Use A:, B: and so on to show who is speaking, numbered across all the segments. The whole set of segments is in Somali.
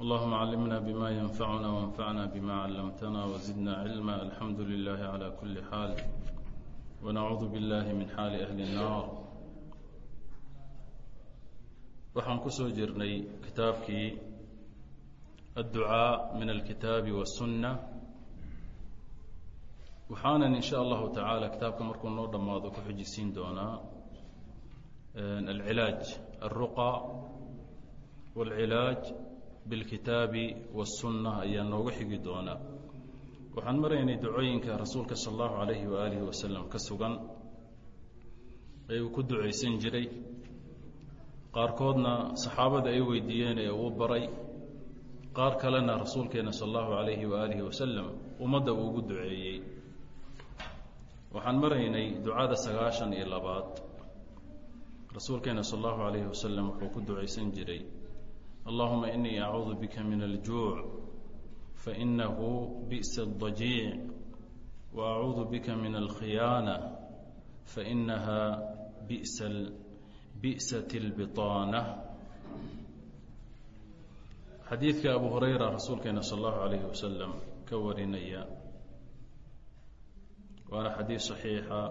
A: allahuma callimna bima yanfacuna wanfacna bima callamtana wazidna cilma alxamdu lilahi cala kuli xaal wanacuudu billahi min xaali ahli nnaar waxaan ku soo jirnay kitaabkii adducaa min alkitaabi wasunna waxaanan in sha allahu tacaala kitaabka markuu noo dhammaado ku xijisiin doonaa alcilaaj alruqa walcilaaj bilkitaabi wasunna ayaa noogu xigi doonaa. Waxaan maraynay ducooyinka rasuulka sala allahu calayhi waaalihi wasalam ka sugan. Ee uu ku ducaysan jiray. Qaarkoodna saxaabada ay weydiiyeen ee uu baray. Qaar kalena rasuulkeena sala allahu calayhi waaalihi wasalam ummadda uu ugu duceeyey. Waxaan maraynay ducada sagaashan iyo labaad. Rasuulkeena sala allahu calayhi wasalam wuxuu ku ducaysan jiray اللهma إنii أعuudu bka min الجuuع faإnahu بئس الضaجيiع وأعuudu bka min الkhiyaanة faإnaha بئسة البطاanة xadiidka abu hurayra rasuulkeena salى الlahu عalيه waslم ka warinaya waana xadiid صaxiixa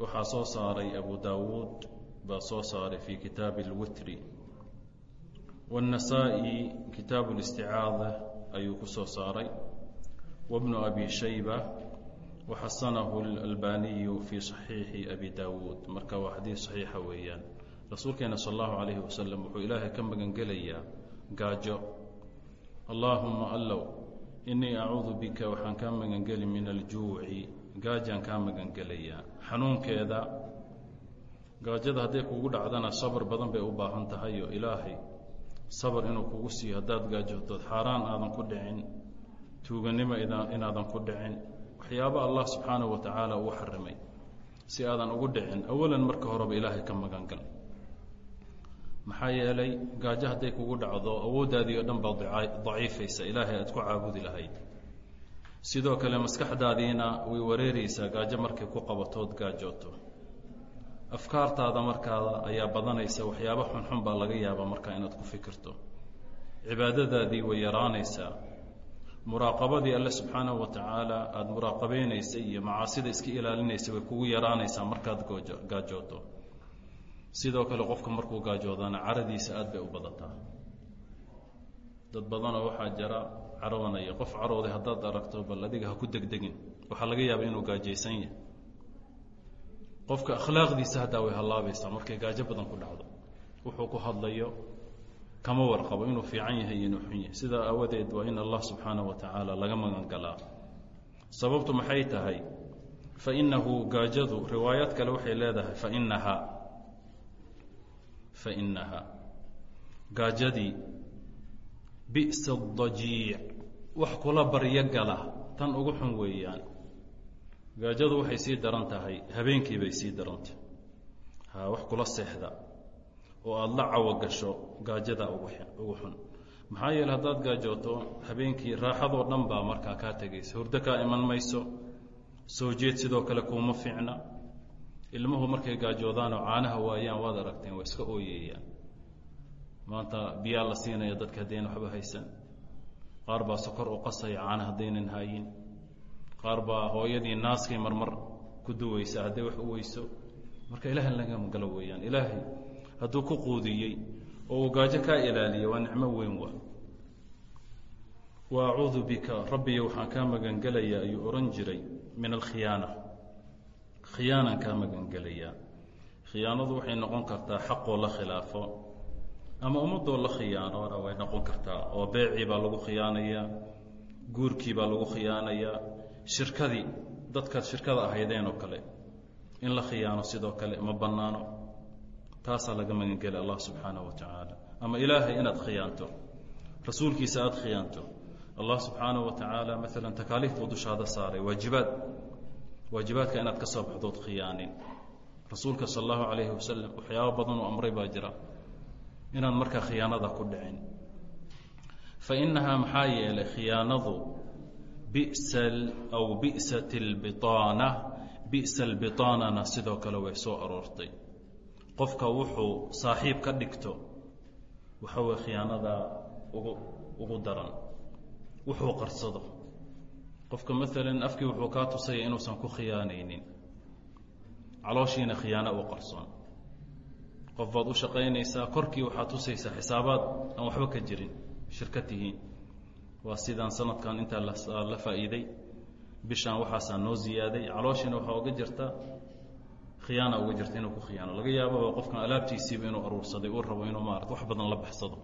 A: waxaa soo saaray abu dawuud baa soo saaray fi kitaabi اlwitri والنسائي kitaaب الاsتiعاadة ayuu ku soo saaray وبن أbي شhaybة وxasنه الألbaniي في صaحيiحi أbي dawuud marka waa xadiiث صaحيixa weeyaan rasuulkeena salى الlaهu عalيه waسلم wuxuu ilaahay ka magan gelayaa gaajo اللaهuma allow إنii أcuudu bika waxaan kaa magan geli min الjuuعi gaajaan kaa magan gelayaa xanuunkeeda gaajada hadday kugu dhacdana sabr badan bay u baahan tahay oo ilaahay sabr inuu kugu siiyo haddaad gaajootood xaaraan aadan ku dhicin tuuganimo inaadan ku dhicin. Waxyaaba allah subxaanahu wa tacaala uu xarimay si aadan ugu dhicin. Awalan marka horeba ilaahay ka magan gal maxaa yeelay gaajo hadday kugu dhacdo awooddaadii oo dhan baa daciifaysa. Ilaahay aad ku caabudi lahayd. Sidoo kale maskaxdaadiina way wareereysaa gaajo markay ku qabatood gaajooto afkaartaada markaada ayaa badanaysa waxyaabo xunxun baa laga yaabaa markaa inaad ku fikirto. Cibaadadaadii way yaraanaysaa. Muraaqabadii alle subxaanahu wa tacaala aada muraaqabeynaysa iyo macaasida iska ilaalinaysa way kugu yaraanaysaa markaad gaajooto. Sidoo kale qofka markuu gaajoodana caradiisa aad bay u badataa. Dad badanoo waxaa jira caroonaya qof carooday haddaad aragto bal adiga ha ku degdegin. Waxaa laga yaabaa inuu gaajaysan yahay qofka akhlaaqdiisa haddaa way hallaabaysaa markay gaajo badan ku dhacdo. Wuxuu ku hadlayo kama warqabo inuu fiican yahay inuu xun yahay. Sidaa awadeed waa in allah subxaana wa tacaala laga magangalaa. Sababtu maxay tahay? Fa inahu gaajadu riwaayaad kale waxay leedahay fainahaa fainahaa gaajadii bisa dajiic wax kula baryo gala tan ugu xun weeyaan gaajadu waxay sii daran tahay. Habeenkii bay sii darantah wax kula seexda. Oo aada la cawo gasho gaajada ugu xun. Maxaa yeele haddaad gaajooto habeenkii raaxadoo dhan baa markaa kaa tegaysa. Hurdo kaa iman mayso. Soo jeed sidoo kale kuuma fiicna. Ilmuhu markay gaajoodaanoo caanaha waayaan waad aragteen waa iska ooyeeyaan. Maanta biyaa la siinaya dadka haddayna waxba haysan. Qaar baa sokor u qasaya caana haddaynan haayin qaar baa hooyadii naaskay marmar ku duweysa hadday wax u weyso. Marka ilaahay lagama galo weeyaan. Ilaahay hadduu ku quudiyey oo uu gaajo kaa ilaaliya waa nicmo weyn wa. Wa acuudu bika rabbiyo waxaan kaa magangelayaa ayuu ohan jiray min alkhiyaana. Khiyaanaan kaa magangelayaa khiyaanadu waxay noqon kartaa xaqoo la khilaafo ama ummadoo la khiyaanoona way noqon kartaa. Oo beecii baa lagu khiyaanayaa guurkii baa lagu khiyaanayaa shirkadii dadkaad shirkada ahaydeen oo kale in la khiyaano sidoo kale ma bannaano. Taasaa laga magangela allah subxaanaه wa tacaala ama ilaahay inaad khiyaanto rasuulkiisa aada khiyaanto allah subxaanaه wa tacaala maala takaaliif buu dushaada saaray waajibaad waajibaadka inaad ka soo baxdood khiyaanin. Rasuulka sal allahu alayhi wasalam waxyaaba badan oo amray baa jira inaan markaa khiyaanada ku dhicin. Fainahaa maxaa yeelay khiyaanadu aw bi'sat اlbiطaana bi'sa albiطaanana sidoo kale way soo aroortay qofka wuxuu saaxiib ka dhigto waxa weye khiyaanada ugu ugu daran wuxuu qarsado qofka maalan afkii wuxuu kaa tusaya inuusan ku khiyaanaynin calooshiina khiyaano u qarsoon qof baad u shaqaynaysaa korkii waxaad tusaysaa xisaabaad aan waxba ka jirin shirka tihiin waa sidaan sanadkan intaa la faa'iiday. Bishaan waxaasaa noo ziyaaday. Calooshiina waxaa uga jirta khiyaana uga jirta inuu ku khiyaano. Laga yaababa qofkan alaabtiisiiba inuu aruursaday uu rabo inuu maarata wax badan la baxsado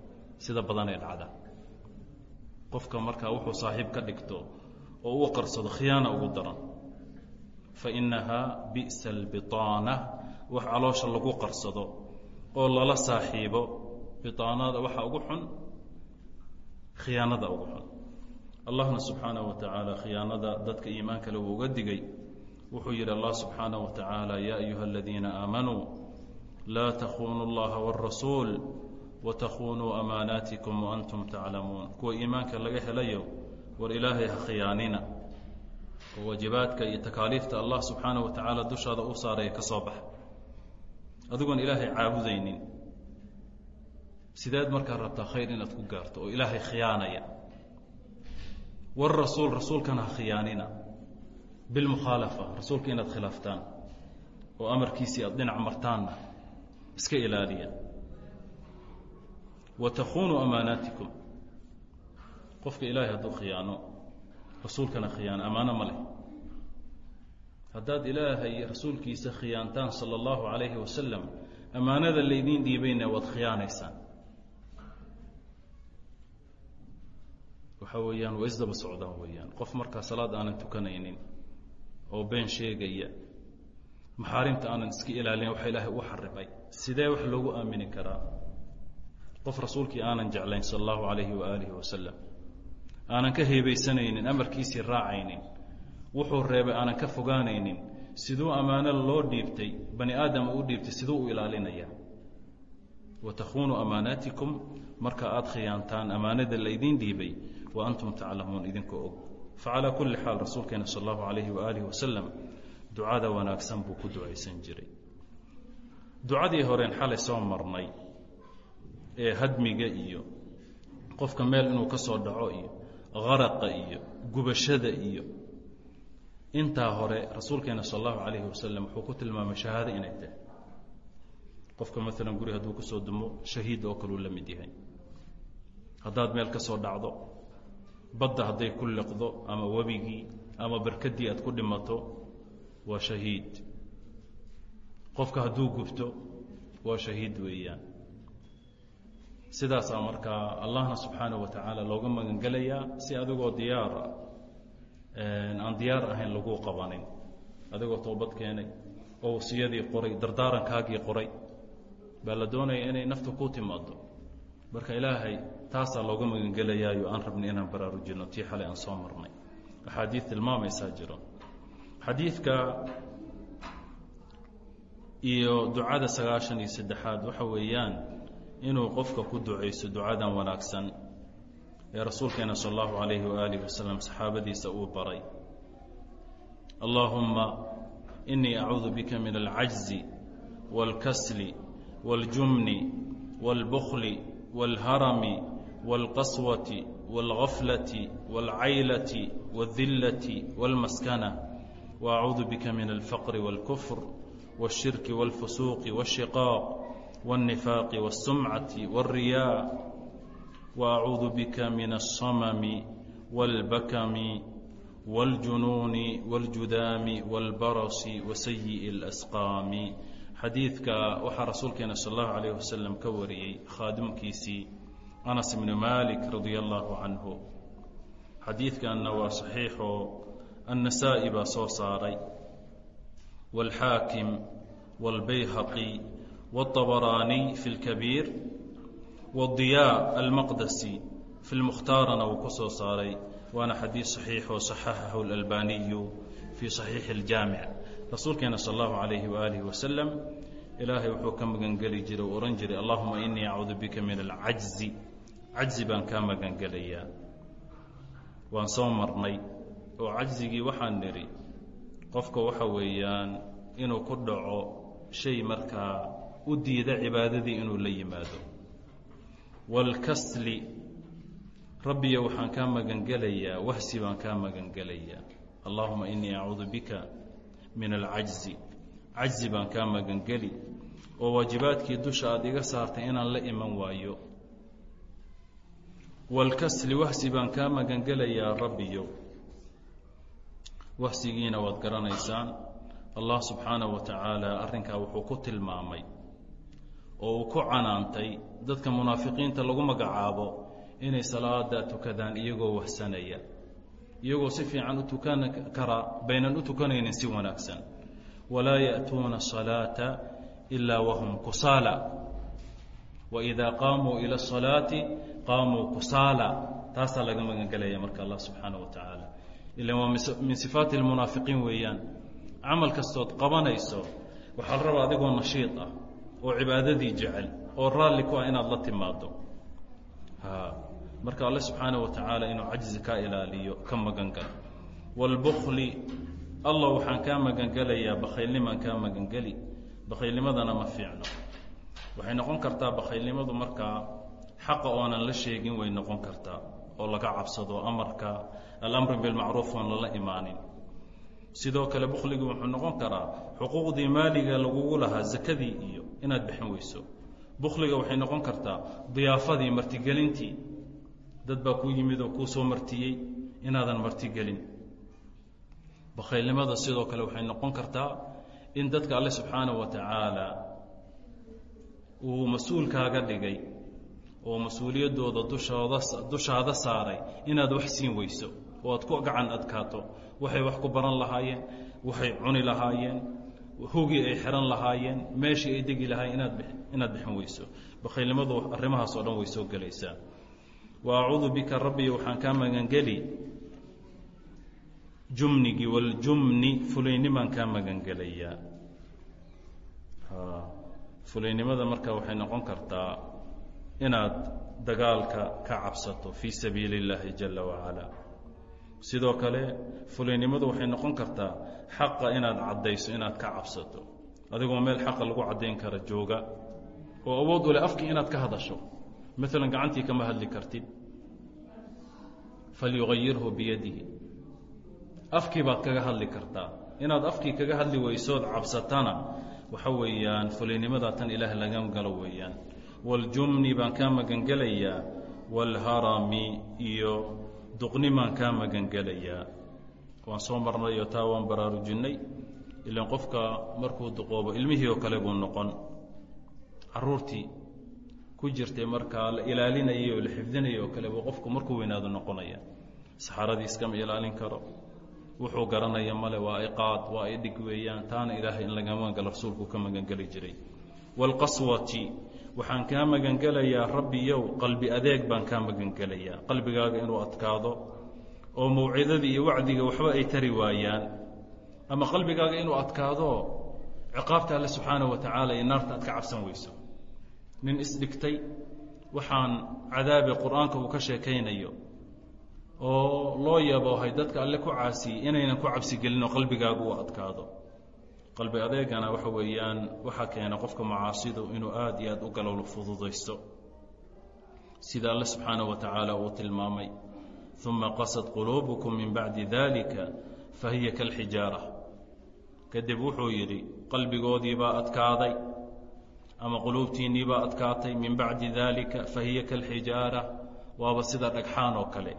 A: sida badan ee dhacda. Qofka markaa wuxuu saaxiib ka dhigto oo u qarsado khiyaana ugu daran. Fa inahaa bi'sa albiطaana wax caloosha lagu qarsado oo lala saaxiibo. Biطaanada waxa ugu xun khiyaanada ugu xun allahna subxaanaه wa tacaala khiyaanada dadka iimaankale wuu uga digay wuxuu yidhi allah subxaanaه wa tacaala ya ayuha aladiina aamanuu laa takunuu اllaha wاrasuul watakunuu amaanaatikum waantum taclamuun kuwa iimaanka laga helayo war ilaahay ha khiyaanina oo waajibaadka iyo takaaliifta allah subxaanaه wa tacaala dushaada u saaraya ka soo baxa adigoon ilaahay caabudaynin sideed markaa rabtaa khayr inaad ku gaarto oo ilaahay khiyaanaya warasuul rasuulkana ha khiyaanina bilmukhaalafa rasuulka inaad khilaaftaan oo amarkiisii aada dhinac martaanna iska ilaaliya wa takunuu amaanaatikum qofka ilaahay hadduu khiyaano rasuulkana khiyaano ammaano ma leh haddaad ilaahay rasuulkiisa khiyaantaan sala allahu calayhi wasalam ammaanada laydiin dhiibayna waad khiyaanaysaan waxa weeyaan waa isdaba socdaan weeyaan. Qof markaa salaad aanan tukanaynin oo been sheegaya maxaarimta aanan iska ilaalin waxa ilaahay u xarimay sidee wax loogu aamini karaa? Qof rasuulkii aanan jeclayn sala allahu calayhi waaalihi wasalam aanan ka heebeysanaynin amarkiisii raacaynin wuxuu reebay aanan ka fogaanaynin siduu ammaano loo dhiibtay bani aadama u dhiibtay siduu u ilaalinaya. Wa takunuu amaanaatikum marka aada khiyaantaan ammaanada laydiin dhiibay wa antum taclamuun idinkoo og facalaa kulli xaal rasuulkeena sal allahu calayhi waaalihi wasalam ducada wanaagsan buu ku ducaysan jiray ducadii horeen xalay soo marnay ee hadmiga iyo qofka meel inuu ka soo dhaco iyo haraqa iyo gubashada iyo intaa hore rasuulkeena sal allahu calayhi wasalam wuxuu ku tilmaamay shahaado inay tahay qofka maalan guri hadduu ku soo dumo badda hadday ku liqdo ama webigii ama barkadii aad ku dhimato waa shahiid. Qofka hadduu gubto waa shahiid weeyaan. Sidaasaa markaa allahna subxaanaه wa tacaala looga magangelayaa si adigoo diyaara aan diyaar ahayn lagu qabanin. Adigoo toobad keenay oo wasiyadii qoray dardaarankaagii qoray baa la doonaya inay nafta ku timaado marka ilaahay taasaa looga magangelayaayo aan rabnay inaan baraarujino tii xalay aan soo marnay axaadiid tilmaamaysaa jiro xadiidka iyo ducada sagaashan iyo saddexaad waxa weeyaan inuu qofka ku ducayso ducadan wanaagsan ee rasuulkeena sal allahu calayhi waaalih wasalam saxaabadiisa uu baray allaahumma inii acuudu bika min alcajzi wاlkasli wاljumni wاlbukli wاlharami wاlqaswati wاlgaflati wاlcaylati wاdillati wاlmaskana waacuudu bika min alfaqri wاlkufr wاlshirki wاlfusuuqi wاshiqaaq wاlnifaaqi wاsumcati wاlriyaa waacuudu bika min alsamami wاlbakami wاljunuuni wاljudaami wاlbarasi wasayi'i اlasqaami xadiidka waxaa rasuulkeena sal allahu calayh wasalam ka wariyey khaadimkiisii anas ibnu malik radia allahu canhu xadiidkanna waa saxiixoo annasaa'i baa soo saaray wاlxaakim wاlbayhaqi wاطabaraaniy fi اlkabiir wاdiyaa almaqdasi fi lmukhtaarana wuu ku soo saaray waana xadiid saxiix oo saxaxahu اlalbaniyu fii saxiixi اljaamic rasuulkeena sal allahu alayhi waaalihi wasalam ilaahay wuxuu ka magangeli jiray u ohan jiray allahuma inii acuudu bika min alcajzi cajzi baan kaa magangelayaa. Waan soo marnay oo cajzigii waxaan nidhi qofka waxa weeyaan inuu ku dhaco shay markaa u diida cibaadadii inuu la yimaado. Wاlkasli rabbiyo waxaan kaa magangelayaa wahsi baan kaa magangelayaa. Allahuma inii acuudu bika min alcajzi cajzi. Baan kaa magangeli oo waajibaadkii dusha aada iga saartay inaan la iman waayo wاlkasli wahsi baan kaa magangelayaa rabbiyo wahsigiina waad garanaysaan allah subxaanaه wa tacaala arrinkaa wuxuu ku tilmaamay oo uu ku canaantay dadka munaafiqiinta lagu magacaabo inay salaada tukadaan iyagoo wahsanaya iyagoo si fiican u tukan karaa baynan u tukanaynin si wanaagsan walaa ya'tuuna الصalaaةa ilaa wahum kusaala waidaa qaamuu ila asalaati qaamuu kusaala taasaa laga magangelaya marka allah subxaanah wa tacaala ilan waa min sifaati lmunaafiqiin weeyaan. Camal kastood qabanayso waxaa la rabaa adigoo nashiid ah oo cibaadadii jecel oo raalli ku ah inaad la timaado marka alle subxaanah wa tacaala inuu cajzi ka ilaaliyo ka magangal wاlbkli allah waxaan kaa magangelayaa bakaylnimaan kaa magangeli. Bakaylnimadana ma fiicno waxay noqon kartaa bakhaylnimadu markaa xaqa oonan la sheegin way noqon kartaa oo laga cabsado amarka alamru bilmacruuf oon lala imaanin. Sidoo kale bukhligu wuxuu noqon karaa xuquuqdii maaliga lagugu lahaa zakadii iyo inaad bixin weyso. Bukhliga waxay noqon kartaa diyaafadii martigelintii. Dad baa kuu yimid oo kuu soo martiyey inaadan martigelin. Bakhaylnimada sidoo kale waxay noqon kartaa in dadka alle subxaanaه wa tacaala uu mas'uulkaaga dhigay oo mas'uuliyaddooda dushaada saaray inaad wax siin weyso oo aad ku gacan adkaato. Waxay wax ku baran lahaayeen waxay cuni lahaayeen hogii ay xihan lahaayeen meeshii ay degi lahaayeen inaad bixin weyso. Bakhaylnimadu arrimahaas oo dhan way soo gelaysaa wa acuudu bika rabbi waxaan kaa magangeli. Jumnigii waljumni fulaynimaan kaa magangelayaa fulaynimada marka waxay noqon kartaa inaad dagaalka ka cabsato fii sabiili اllaahi jala wacalaa sidoo kale fulaynimadu waxay noqon kartaa xaqa inaad caddayso inaad ka cabsato. Adigoo meel xaqa lagu caddayn kara jooga oo awood u leh afkii inaad ka hadasho. Maalan gacantii kama hadli kartid. Falyugayirhu biyadihi. Afkii baad kaga hadli kartaa. Inaad afkii kaga hadli weysood cabsatana waxa weeyaan fulaynimada tan ilaah laga galo weeyaan. Waljumni baan kaa magangelayaa waalharami iyo duqnimaan kaa magangelayaa waan soo marnay oo taa waan baraarujinnay. Ilan qofka markuu duqoobo ilmihii oo kale buu noqon. Caruurtii ku jirtay markaa la ilaalinayay oo la xifdinayay oo kale buu qofku markuu weynaado noqonaya. Saxaradii iskama ilaalin karo wuxuu garanaya male waa iqaad waa idhig weeyaan taana ilaahay in laga magangalo rasuulku ka magangeli jiray. Waalqaswati waxaan kaa magangelayaa rabbiyow qalbi adeeg baan kaa magangelayaa. Qalbigaaga inuu adkaado oo mawcidadii iyo wacdiga waxba ay tari waayaan. Ama qalbigaaga inuu adkaado ciqaabta alle subxaanaه wa tacaala iyo naarta aad ka cabsan weyso. Nin isdhigtay waxaan cadaabi qur'aanka uu ka sheekaynayo oo loo yaboohay dadka alle ku caasiyey inaynan ku cabsigelin oo qalbigaagu uu adkaado. Qalbi adeegana waxa weeyaan waxaa keena qofka macaasidu inuu aada iyo aad u galo fududaysto. Sida alle subxaanaه wa tacaala uu tilmaamay uma qasad quluubukum min bacdi dalika fahiya kalxijaara kadib wuxuu yidhi qalbigoodiibaa adkaaday ama quluubtiinniibaa adkaatay min bacdi dalika fahiya kalxijaara waaba sida dhagxaan oo kale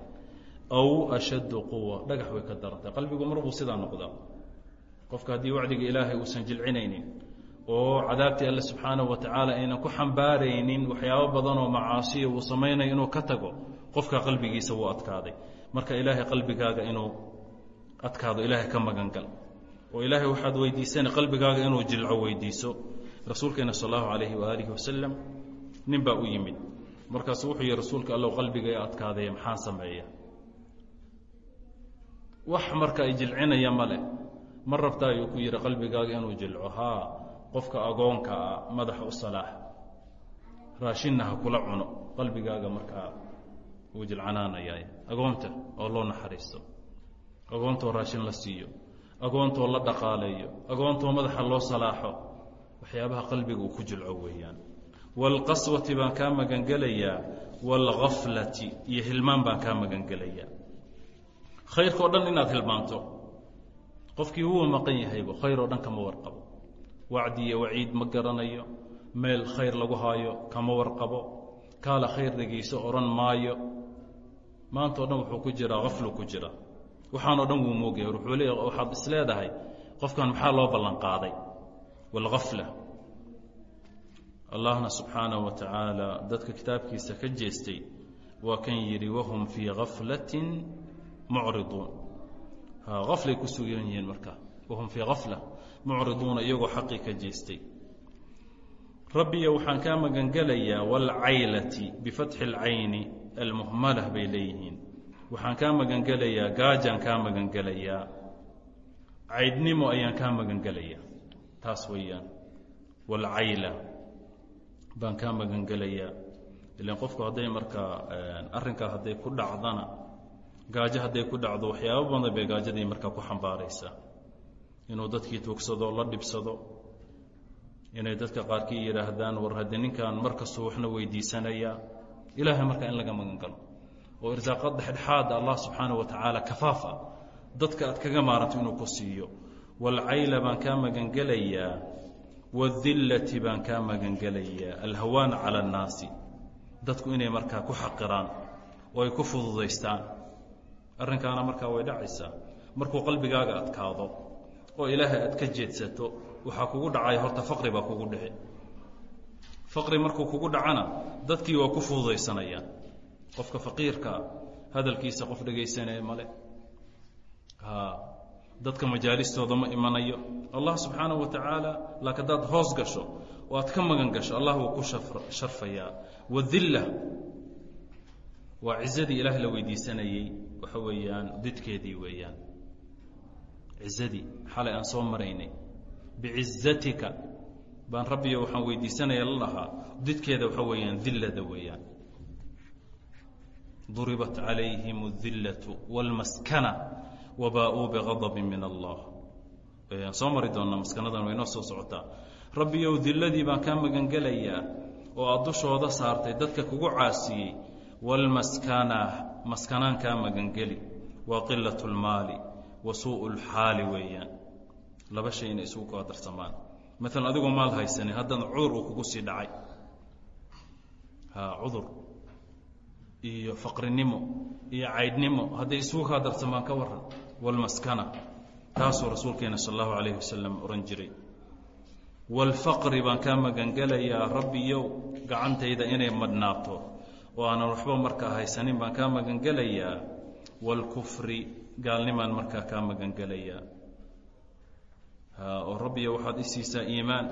A: aw ashaddu quwa dhagax way ka darantay qalbigu mar buu sidaa noqdaa qofka haddii wacdiga ilaahay uusan jilcinaynin oo cadaabtii alle subxaanaه wa tacaala aynan ku xambaaraynin waxyaabo badan oo macaasiya uu samaynayo inuu ka tago qofka qalbigiisa wuu adkaaday marka ilaahay qalbigaaga inuu adkaado ilaahay ka magangal oo ilaahay waxaad weydiisana qalbigaaga inuu jilco weydiiso rasuulkeena sal allahu alayhi waaalihi wasalam nin baa u yimid markaasu wuxuu yihi rasuulka allow qalbiga adkaadaya maxaan sameeya wax marka ay jilcinaya ma leh. Ma rabta ayuu ku yidhi qalbigaaga inuu jilco haa qofka agoonka ah madaxa u salaax raashinna ha kula cuno. Qalbigaaga markaa wuu jilcanaanaya agoonta oo loo naxariisto. Agoontoo raashin la siiyo. Agoontoo la dhaqaaleeyo. Agoontoo madaxa loo salaaxo. Waxyaabaha qalbiga uu ku jilco weeyaan. Waalqaswati baan kaa magangelayaa waalgaflati iyo hilmaan baan kaa magangelayaa khayrka o dhan inaad hilmaanto. Qofkii huwa maqan yahayba khayr oo dhan kama warqabo. Wacdi iyo waciid ma garanayo meel khayr lagu haayo kama warqabo. Kaala khayr dhegayso odhan maayo. Maanta o dhan wuxuu ku jiraa haflu ku jira. Waxaanoo dhan wuu moogaya waxaad is qofkan maxaa loo ballan qaaday? Waalgafla allahna subxaanaه wa tacaala dadka kitaabkiisa ka jeestay waa kan yidhi wahum fii gaflatin mucriduun aflay ku sugan yihiin marka. Wahum fii gafla mucriduuna iyagoo xaqii ka jeestay. Rabbiya waxaan kaa magangelayaa waalcaylati bifatxi اlcayni almuhmalah bay leeyihiin. Waxaan kaa magangelayaa gaajaan kaa magangelayaa caydhnimo ayaan kaa magangelayaa taas weeyaan waalcayla baan kaa magangelayaa ilan qofku hadday markaa arrinkaa hadday ku dhacdana gaajo hadday ku dhacdo waxyaabo badan bay gaajadii markaa ku xambaaraysaa. Inuu dadkii tuugsado la dhibsado inay dadka qaarkii yidhaahdaan war haddii ninkan mar kastuu waxna weydiisanayaa ilaahay markaa in laga magan galo oo irsaaqad dhexdhexaada allah subxaana wa tacaala kafaaf ah. Dadka aad kaga maaranto inuu ku siiyo. Waalcayla baan kaa magangelayaa waadillati baan kaa magangelayaa alhawaan cala annaasi. Dadku inay markaa ku xaqiraan oo ay ku fududaystaan arrinkaana markaa way dhacaysaa. Markuu qalbigaaga adkaado oo ilaahay aad ka jeedsato waxaa kugu dhacaya horta faqri baa kugu dhici. Faqri markuu kugu dhacana dadkii waa ku fududaysanayaan qofka faqiirka hadalkiisa qof dhegaysanaya male dadka majaalistooda ma imanayo. Allah subxaanaه wa tacaala laakiin haddaad hoos gasho oo aad ka magan gasho allah wuu ku sharfayaa. Wadilla waa cizadii ilaah la weydiisanayey waxa weeyaan didkeedii weeyaan cizadii xalay aan soo maraynay bicizatika baan rabbiyo waxaan weydiisanaya la lahaa didkeeda waxa weeyaan dillada weeyaan duribat calayhim اdillaةu wاlmaskana wabaa-uu bigadabin min allah aan soo mari doonnaa maskanadan waynoo soo socotaa rabbiyow dilladii baan kaa magangelayaa oo aad dushooda saartay dadka kugu caasiyey waalmaskana maskanaan kaa magangeli waa qilat اlmaali wa suuءu اlxaali weeyaan laba shay inay isugu kaa darsamaan maalan adigoo maal haysanin haddana cudur uu kugu sii dhacay ha cudur iyo faqrinimo iyo caydhnimo hadday isugu kaa darsamaan ka waran wاlmaskana taasuu rasuulkeena sal اllahu alayh wasalam ohan jiray wاlfaqri baan kaa magangelayaa rabbiyow gacantayda inay madhnaato oo aanan waxba markaa haysanin baan kaa magangelayaa. Wاlkufri gaalnimaan markaa kaa magangelayaa. Oo rabbiyo waxaad i siisaa iimaan.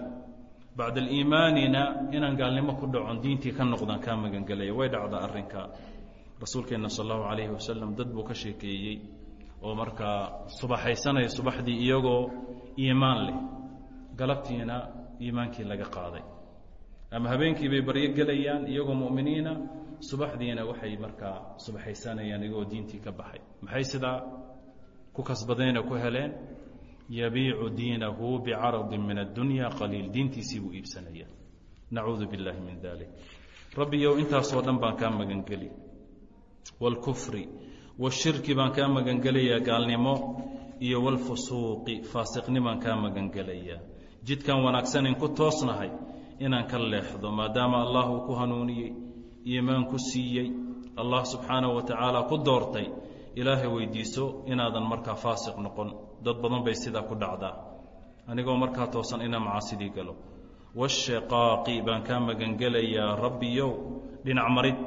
A: Bacda aliimaanina inaan gaalnimo ku dhacon diintii ka noqdaan kaa magangelaya way dhacdaa arrinka rasuulkeenna sal allahu calayhi wasalam dad buu ka sheekeeyey oo markaa subaxaysanaya subaxdii iyagoo iimaan leh. Galabtiina iimaankii laga qaaday. Ama habeenkii bay baryo gelayaan iyagoo mu'miniina subaxdiina waxay markaa subaxaysanayaan igoo diintii ka baxay. Maxay sidaa ku kasbadeena ku heleen? Yabiicu diinahu bicaradi min addunya qaliil. Diintiisii buu iibsanaya nacuudu billaahi min dalik rabbiyow intaasoo dhan baan kaa magangeli wاlkufri washirki baan kaa magangelayaa gaalnimo iyo wاlfusuuqi faasiqnimaan kaa magangelayaa. Jidkan wanaagsan in ku toosnahay inaan ka leexdo maadaama allah uu ku hanuuniyey iimaan ku siiyey. Allah subxaanaه wa tacaala ku doortay ilaahay weydiiso inaadan markaa faasiq noqon. Dad badan bay sidaa ku dhacdaa. Anigoo markaa toosan inaan macaasidii galo. Washiqaaqi baan kaa magangelayaa. Rabbiyow dhinac marid.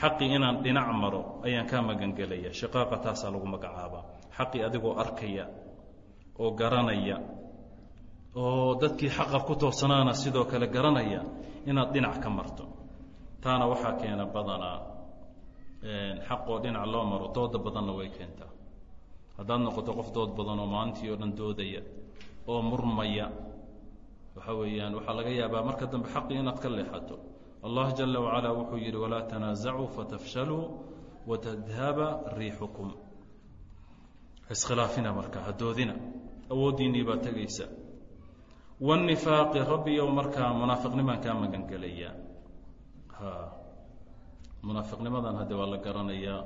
A: Xaqii inaan dhinac maro ayaan kaa magangelaya shiqaaqa taasaa lagu magacaabaa. Xaqii adigoo arkaya oo garanaya oo dadkii xaqa ku toosanaana sidoo kale garanaya inaad dhinac ka marto taana waxaa keena badanaa xaqoo dhinac loo maro dooda badanna way keentaa haddaad noqoto qof dood badan oo maalintii oo dhan doodaya oo murmaya waxa weeyaan waxaa laga yaabaa marka dambe xaqii inaad ka leexato. Allah jala wacala wuxuu yidhi walaa tanaasacuu fatafshaluu watadhaba riixukum. Iskhilaafina marka hadoodina awooddiinnii baa tegaysa. Wاnifaaqi rabbiyow markaa munaafiqnimaan kaa magangelayaa munaafiqnimadan hadde waa la garanayaa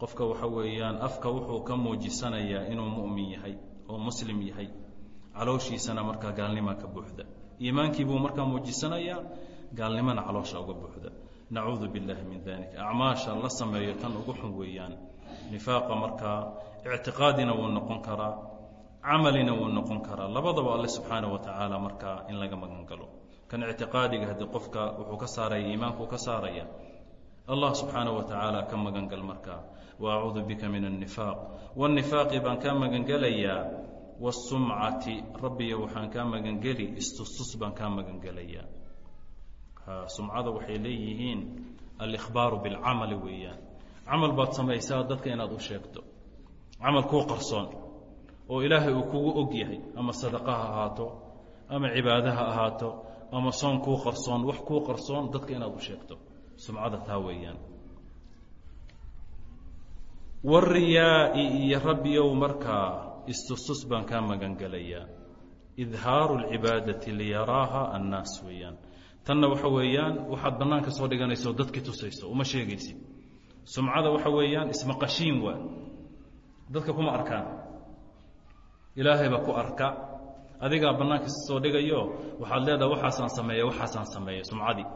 A: qofka waxa weeyaan afka wuxuu ka muujisanayaa inuu mu'min yahay oo muslim yahay. Calooshiisana markaa gaalnimaa ka buuxda. Iimaankii buu markaa muujisanayaa gaalnimana caloosha uga buuxda. Nacuudu biاllahi min dalik acmaasha la sameeyo tan ugu xun weeyaan. Nifaaqa markaa ictiqaadina wuu noqon karaa camalina wuu noqon karaa. Labadaba alle subxaana wa tacaala markaa in laga magan galo kan ictiqaadiga haddii qofka wuxuu ka saaraya iimaankuu ka saaraya allah subxaana wa tacaala ka magan gal markaa wa acuudu bika min annifaaq wاnifaaqi baan kaa magangelayaa wاsumcati rabbiyo waxaan kaa magangeli istustus baan kaa magangelayaa sumcada waxay leeyihiin alikhbaaru biاlcamali weeyaan camal baad samaysaa dadka inaad u sheegto camal kuu qarsoon oo ilaahay uu kugu og yahay ama sadaqa ha ahaato ama cibaado ha ahaato ama soon kuu qarsoon wax kuu qarsoon dadka inaad u sheegto. Sumcada taa weeyaan. Wariyaai iyo rabbiyow markaa istustus baan kaa magangelayaa idhaaru اlcibaadati liyaraaha annaas weeyaan. Tanna waxa weeyaan waxaad bannaanka soo dhiganayso dadkii tusayso uma sheegaysid. Sumcada waxa weeyaan ismaqashiin waa. Dadka kuma arkaan. Ilaahay baa ku arka adigaa bannaanka soo dhigayo waxaad leedaha waxaasaan sameeya waxaasaan sameeya sumcadii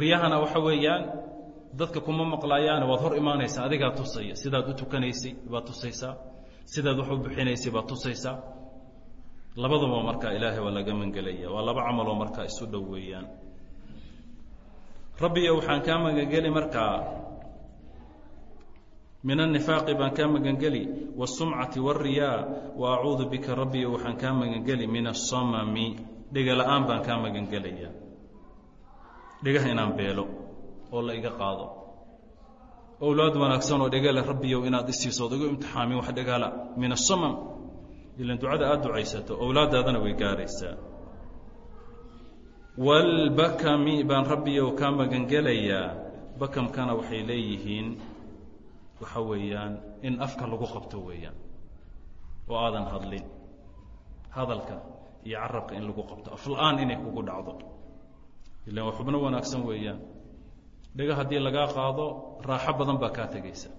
A: riyahana waxa weeyaan dadka kuma maqlaayaane waad hor imaanaysaa adigaa tusaya. Sidaad u tukanaysay baad tusaysaa. Sidaad wax u bixinaysay baad tusaysaa. Labadaba markaa ilaahay waa laga mangelaya waa laba camaloo markaa isu dhow weeyaan. Waxaan kaa magangeli markaa min الnifaaqi baan kaa magangeli wالsumcati wالriyaa wa acuudu bika rabbiyo waxaan kaa magangeli min الsamami dhega la-aan baan kaa magangelaya dhegaha inaan beelo oo la iga qaado owlaad wanaagsan oo dhegale rabbiyow inaad isiiso od igu imtixaamin wax dhegala min الsamam ilan ducada aada ducaysato owlaadaadana way gaaraysaa wاlbakami baan rabbiyow kaa magangelayaa bakamkana waxay leeyihiin waxa weeyaan in afka lagu qabto weeyaan. Oo aadan hadlin. Hadalka iyo carabka in lagu qabto. Afla-aan inay kugu dhacdo. Ilan waa xubno wanaagsan weeyaan. Dhega haddii lagaa qaado raaxo badan baa kaa tegaysa.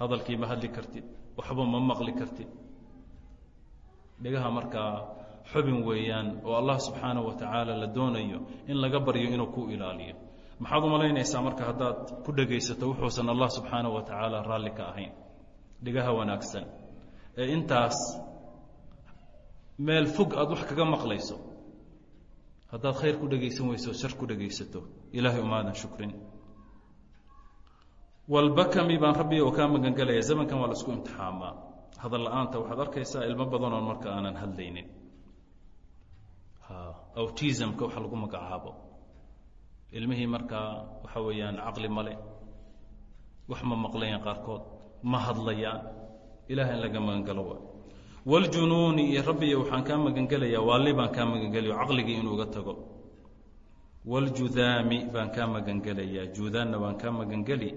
A: Hadalkii ma hadli kartid waxba ma maqli kartid. Dhegaha markaa xubin weeyaan oo allah subxaanaه wa tacaala la doonayo in laga baryo inuu ku ilaaliyo maxaad u malaynaysaa marka haddaad ku dhegaysato wuxuusan allah subxaanaه wa tacaala raalli ka ahayn? Dhegaha wanaagsan. Ee intaas meel fog aad wax kaga maqlayso. Haddaad khayr ku dhegaysan weyso shar ku dhegaysato ilaahay umaadan shukrin. Walbakami baan rabbi oo kaa magangelaya zamankan waa la isku imtixaamaa hadal la'aanta waxaad arkaysaa ilmo badanoon marka aanan hadlaynin. Autismka waxa lagu magacaabo ilmihii markaa waxa weeyaan caqli male wax ma maqlayaan qaarkood. Ma hadlayaan. Ilaah laga magangalo waljunuuni iyo rabbiya waxaan kaa magangelayaa waalli baan kaa magangelayo caqligii inuu uga tago. Waljudaami baan kaa magangelayaa judaanna waan kaa magangeli.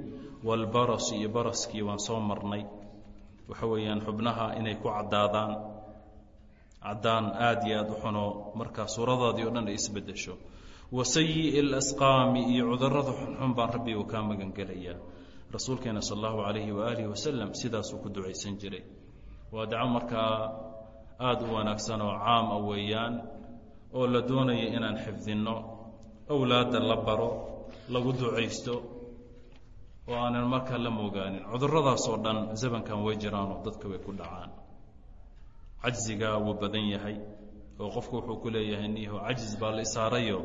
A: Walbarasi iyo baraskii waan soo marnay. Waxa weeyaan xubnaha inay ku caddaadaan caddaan aad iyo aad u xuno markaa suuradaadii o dhan ay isbedesho wa sayi'i اlasqaami iyo cudurrada xunxun baan rabbi uu kaa magangelayaa rasuulkeena sal allahu calayhi waaalihi wasalam sidaasuu ku ducaysan jiray. Waa daco markaa aada u wanaagsan oo caam ah weeyaan oo la doonaya inaan xifdinno owlaadda la baro lagu ducaysto oo aanan markaa la moogaanin. Cuduradaas oo dhan zamankan way jiraanoo dadka way ku dhacaan cajzigaa wuu badan yahay oo qofku wuxuu ku leeyahay niho cajis baa la isaarayo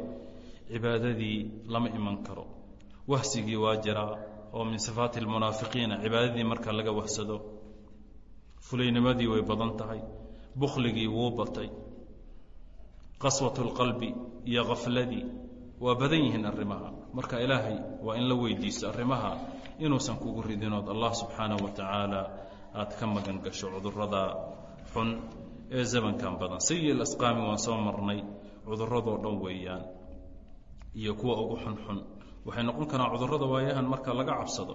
A: cibaadadii lama iman karo. Wahsigii waa jiraa oo min sifaati almunaafiqiina cibaadadii marka laga wahsado fulaynimadii way badan tahay bukhligii wuu batay qaswat اlqalbi iyo kafladii waa badan yihiin arrimaha. Marka ilaahay waa in la weydiisto arrimaha inuusan kugu ridinood allah subxaanahu wa tacaala aada ka magan gasho cudurrada xun ee zamankan badan. Sayi asqaami waan soo marnay cuduradoo dhan weeyaan iyo kuwa ugu xunxun. Waxay noqon karaan cudurrada waayahan marka laga cabsado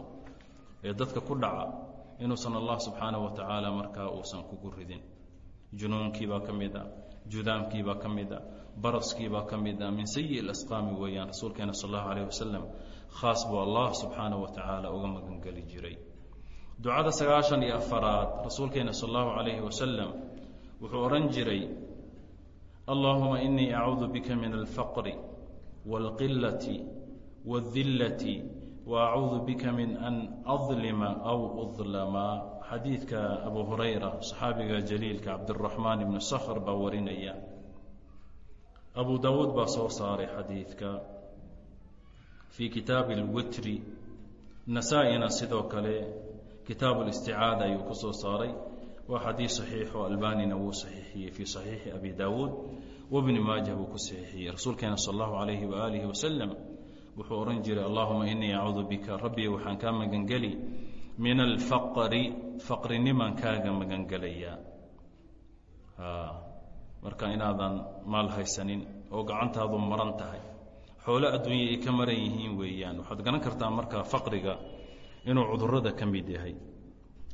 A: ee dadka ku dhaca inuusan allah subxaanahu wa tacaala markaa uusan kugu ridin. Junuunkiibaa ka mid a judaamkiibaa ka mid a baraskiibaa ka mid a min sayi asqaami weeyaan rasuulkeena sal allahu alayh wasalam khaas buu allah subxaanahu wa tacaala uga magangeli jiray ducada sagaashan iyo afaraad rasuulkeena sal allahu calayhi wasalam wuxuu odhan jiray allahuma inii acuudu bika min alfaqri wاlqilati wاdillati waacuudu bika min an adlima aw udlama xadiidka abu hurayra saxaabiga jaliilka cabdiraxmaan ibnu sakhr baa warinaya abu dawuud baa soo saaray xadiidka fii kitaabi اlwitri nasaa-ina sidoo kale kitaabu اlisticaada ayuu ku soo saaray. Waa xadiid saxiixo albanina wuu saxiixiyey fii saxiixi abi daawuud. Wabni maajah buu ku saxiixiyey. Rasuulkeena sal allahu calayhi waaalihi wasalam wuxuu odhan jiray allahuma inii acuudu bika rabbiyo waxaan kaa magangeli min alfaqri faqrinimaan kaaga magangelayaa. Marka inaadan maal haysanin oo gacantaadu maran tahay xoolo adduunya ay ka maran yihiin weeyaan. Waxaad garan kartaa marka faqriga inuu cudurrada ka mid yahay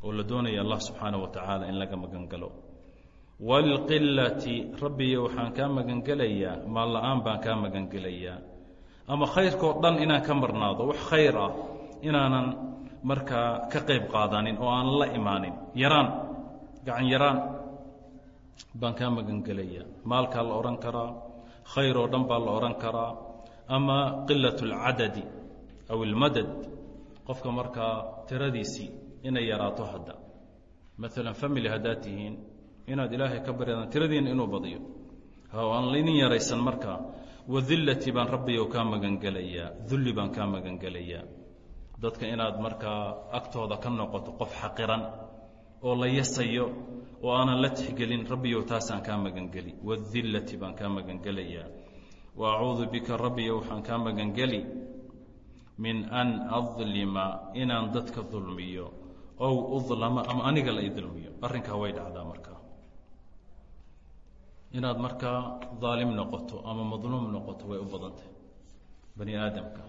A: oo la doonaya allah subxaana wa tacaala in laga magangalo. Waalqilati rabbiyo waxaan kaa magangelayaa maal la'aan baan kaa magangelayaa ama khayrkao dhan inaan ka marnaado wax khayr ah inaanan markaa ka qayb qaadanin oo aanan la imaanin. Yaraan gacan yaraan baan kaa magangelayaa maalkaa la odhan karaa khayr oo dhan baa la odhan karaa. Ama qilat اlcadadi aw ilmadad qofka markaa tiradiisii inay yaraato hadda. Maalan family haddaad tihiin inaad ilaahay ka baryadaan tiradiina inuu badiyo. Aan laydin yaraysan markaa wadillati baan rabbiyow kaa magangelayaa dulli baan kaa magangelayaa. Dadka inaad markaa agtooda ka noqoto qof xaqiran oo la yasayo oo aanan la tixgelin rabbiyow taasaan kaa magangeli. Wadillati baan kaa magangelayaa. Wa acuudu bika rabbiyo waxaan kaa magangeli min an adlima inaan dadka dulmiyo ow udlama ama aniga la i dulmiyo. Arrinkaa way dhacdaa markaa inaad markaa daalim noqoto ama madluum noqoto way u badantay bani aadamka.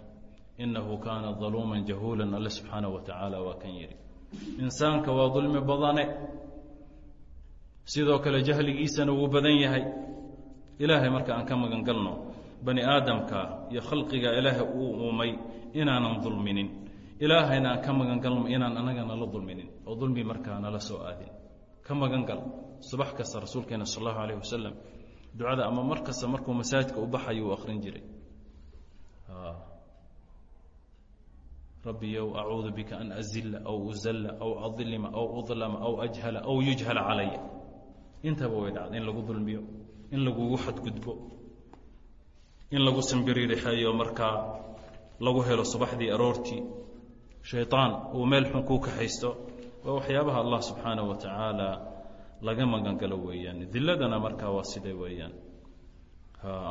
A: Innahu kaana daluuman jahuulan alle subxaana wa tacaala waa kan yidhi insaanka waa dulmi badane. Sidoo kale jahligiisana wuu badan yahay. Ilaahay marka aan ka magan bani aadamka iyo khalqiga ilaahay uu uumay inaanan dulminin. Ilaahayna aan ka magan galno inaan anaga nala dulminin. Oo dulmi markaa nala soo aadin. Ka magan gal subax kasta rasuulkeena sal allahu alayh wasalam ducada ama mar kasta markuu masaajidka u baxayo uu akhrin jiray. Rabbiyow acuudu bika an azila aw uzalla aw adlima aw udlama aw ajhala aw yujhala calaya. Intaba way dhacda in lagu dulmiyo in lagugu xadgudbo in lagu simbiriirixeeyo markaa lagu helo subaxdii aroortii shayطaan uu meel xun kuu kaxaysto waa waxyaabaha allah subxaanaه wa tacaala laga magan galo weeyaan diladana markaa waa sida weeyaan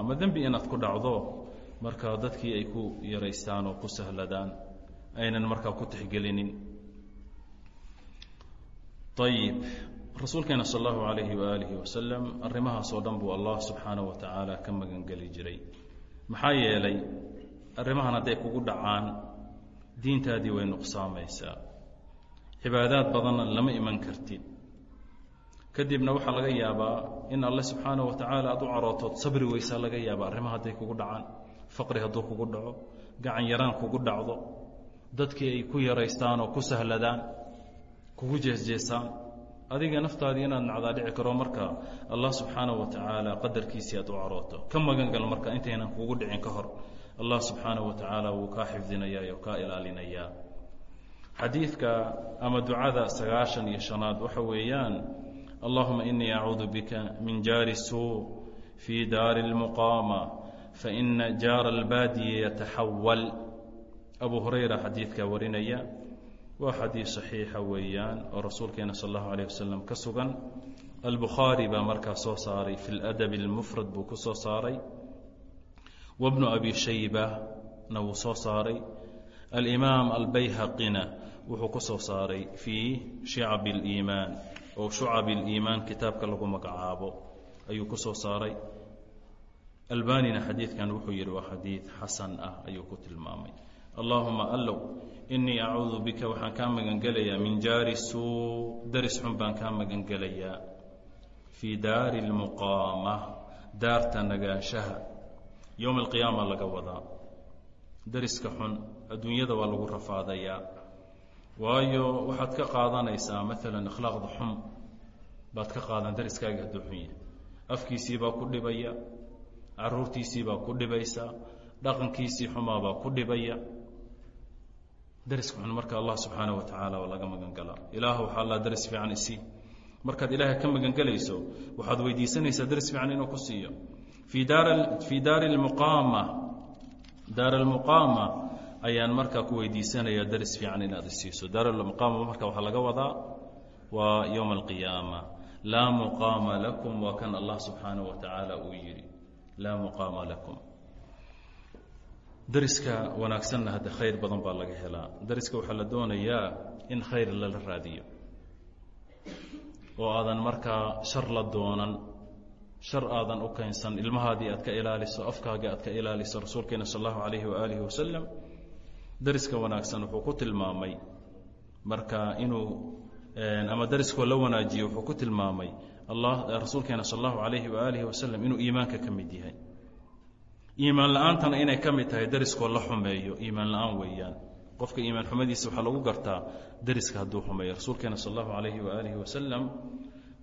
A: ama dembi inaad ku dhacdo markaa dadkii ay ku yaraystaan oo ku sahladaan aynan markaa ku tixgelinin ayib rasuulkeena sal allahu alayhi waalihi wasalam arrimahaas oo dhan buu allah subxaanaه wa tacaala ka magan geli jiray maxaa yeelay arrimahan hadday kugu dhacaan diintaadii way nuqsaamaysaa. Cibaadaad badanna lama iman kartid kadibna waxaa laga yaabaa in alle subxaanaه wa tacaala aad u carootood sabri weysaa laga yaaba arrimaha hadday kugu dhacaan. Faqri hadduu kugu dhaco gacan yaraan kugu dhacdo dadkii ay ku yaraystaan oo ku sahladaan kugu jeesjeesaan. Adiga naftaadii inaad nacdaa dhici karo marka allah subxaanaه wa tacaala qadarkiisii aad u carooto. Ka magan gal marka intaynan kugu dhicin ka hor allah subxaanaه wa tacaala wuu kaa xifdinayaa oo kaa ilaalinayaa xadiidka ama ducada sagaashan iyo shanaad waxa weeyaan allahuma inii acuudu bika min jaari suu fii daari اlmuqaama faina jaara اlbaadiya yataxawal abu hurayra xadiidkaa warinaya waa xadiid صaxiixa weeyaan oo rasuulkeena sal اllahu alيه wasalam ka sugan albukhaari baa markaa soo saaray fi اladab اlmufrad buu ku soo saaray wabnu abi shayba na wuu soo saaray alimaam albayhaqina wuxuu ku soo saaray fii shicab اliimaan oo shucab اliimaan kitaabka lagu magacaabo ayuu ku soo saaray albanina xadiidkan wuxuu yidhi waa xadiid xasan ah ayuu ku tilmaamay allahuma allow inii acuudu bika waxaan kaa magangelayaa min jaari suu daris xun baan kaa magangelayaa fii daari اlmuqaama daarta nagaanshaha yowma alqiyaama laga wadaa. Dariska xun adduunyada waa lagu rafaadayaa waayo waxaad ka qaadanaysaa maalan akhlaaqda xun baad ka qaadan dariskaaga hadduu xun yahay. Afkiisii baa ku dhibaya caruurtiisii baa ku dhibaysa dhaqankiisii xumaabaa ku dhibaya. Dariska xun marka allah subxaanaه wa tacaala waa laga magan galaa ilaah waxaa alla daris fiican isii markaad ilaahay ka magan gelayso waxaad weydiisanaysaa daris fiican inuu ku siiyo fii daar اlmuqaama daar almuqaama ayaan markaa ku weydiisanayaa daris fiican inaad isiiso. Daar almuqaama marka waxaa laga wadaa waa yowma alqiyaama laa muqaama lakum waa kan allah subxaanaه wa uu yidhi. Laa muqaama lakum. Dariska wanaagsanna hadde khayr badan baa laga helaa. Dariska waxaa la doonayaa in khayr lala raadiyo. Oo aadan markaa shar la doonan shar aadan u kaynsan ilmahaadii aad ka ilaaliso afkaagii aad ka ilaaliso rasuulkeena sal allahu calayhi waaalihi wasalam dariska wanaagsan wuxuu ku tilmaamay. Marka inuu ama dariskoo la wanaajiyo wuxuu ku tilmaamay allah rasuulkeena sal allahu calayhi waaalihi wasalam inuu iimaanka ka mid yahay. Iimaan la'aantana inay ka mid tahay dariskoo la xumeeyo iimaan la'aan weeyaan. Qofka iimaan xumadiisa waxaa lagu gartaa dariska hadduu xumeeyo. Rasuulkeena sal allahu calayhi waaalihi wasalam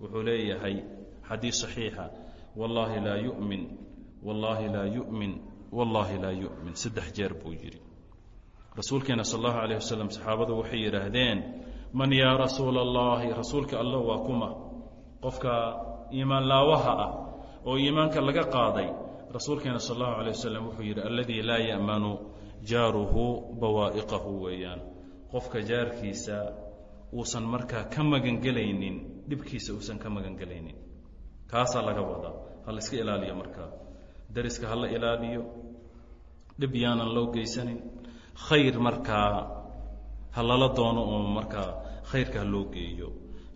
A: wuxuu leeyahay xadiis saxiixa wallaahi laa yu'min wallaahi laa yu'min wallaahi laa yu'min. Saddex jeer buu yidhi. Rasuulkeena sal allahu calayh wasalam saxaabadu waxay yidhaahdeen man yaa rasuula allahi rasuulka alla waa kuma. Qofka iimaan laawaha ah oo iimaanka laga qaaday rasuulkeena sal allahu alay wasalam wuxuu yidhi alladii laa ya'manu jaaruhu bawaa'iqahu weeyaan. Qofka jaarkiisa uusan markaa ka magangelaynin dhibkiisa uusan ka magangelaynin kaasaa laga wadaa. Ha la iska ilaaliyo markaa. Dariska ha la ilaaliyo. Dhib yaanan loo geysanin. Khayr markaa ha lala doono oo markaa khayrka ha loo geeyo.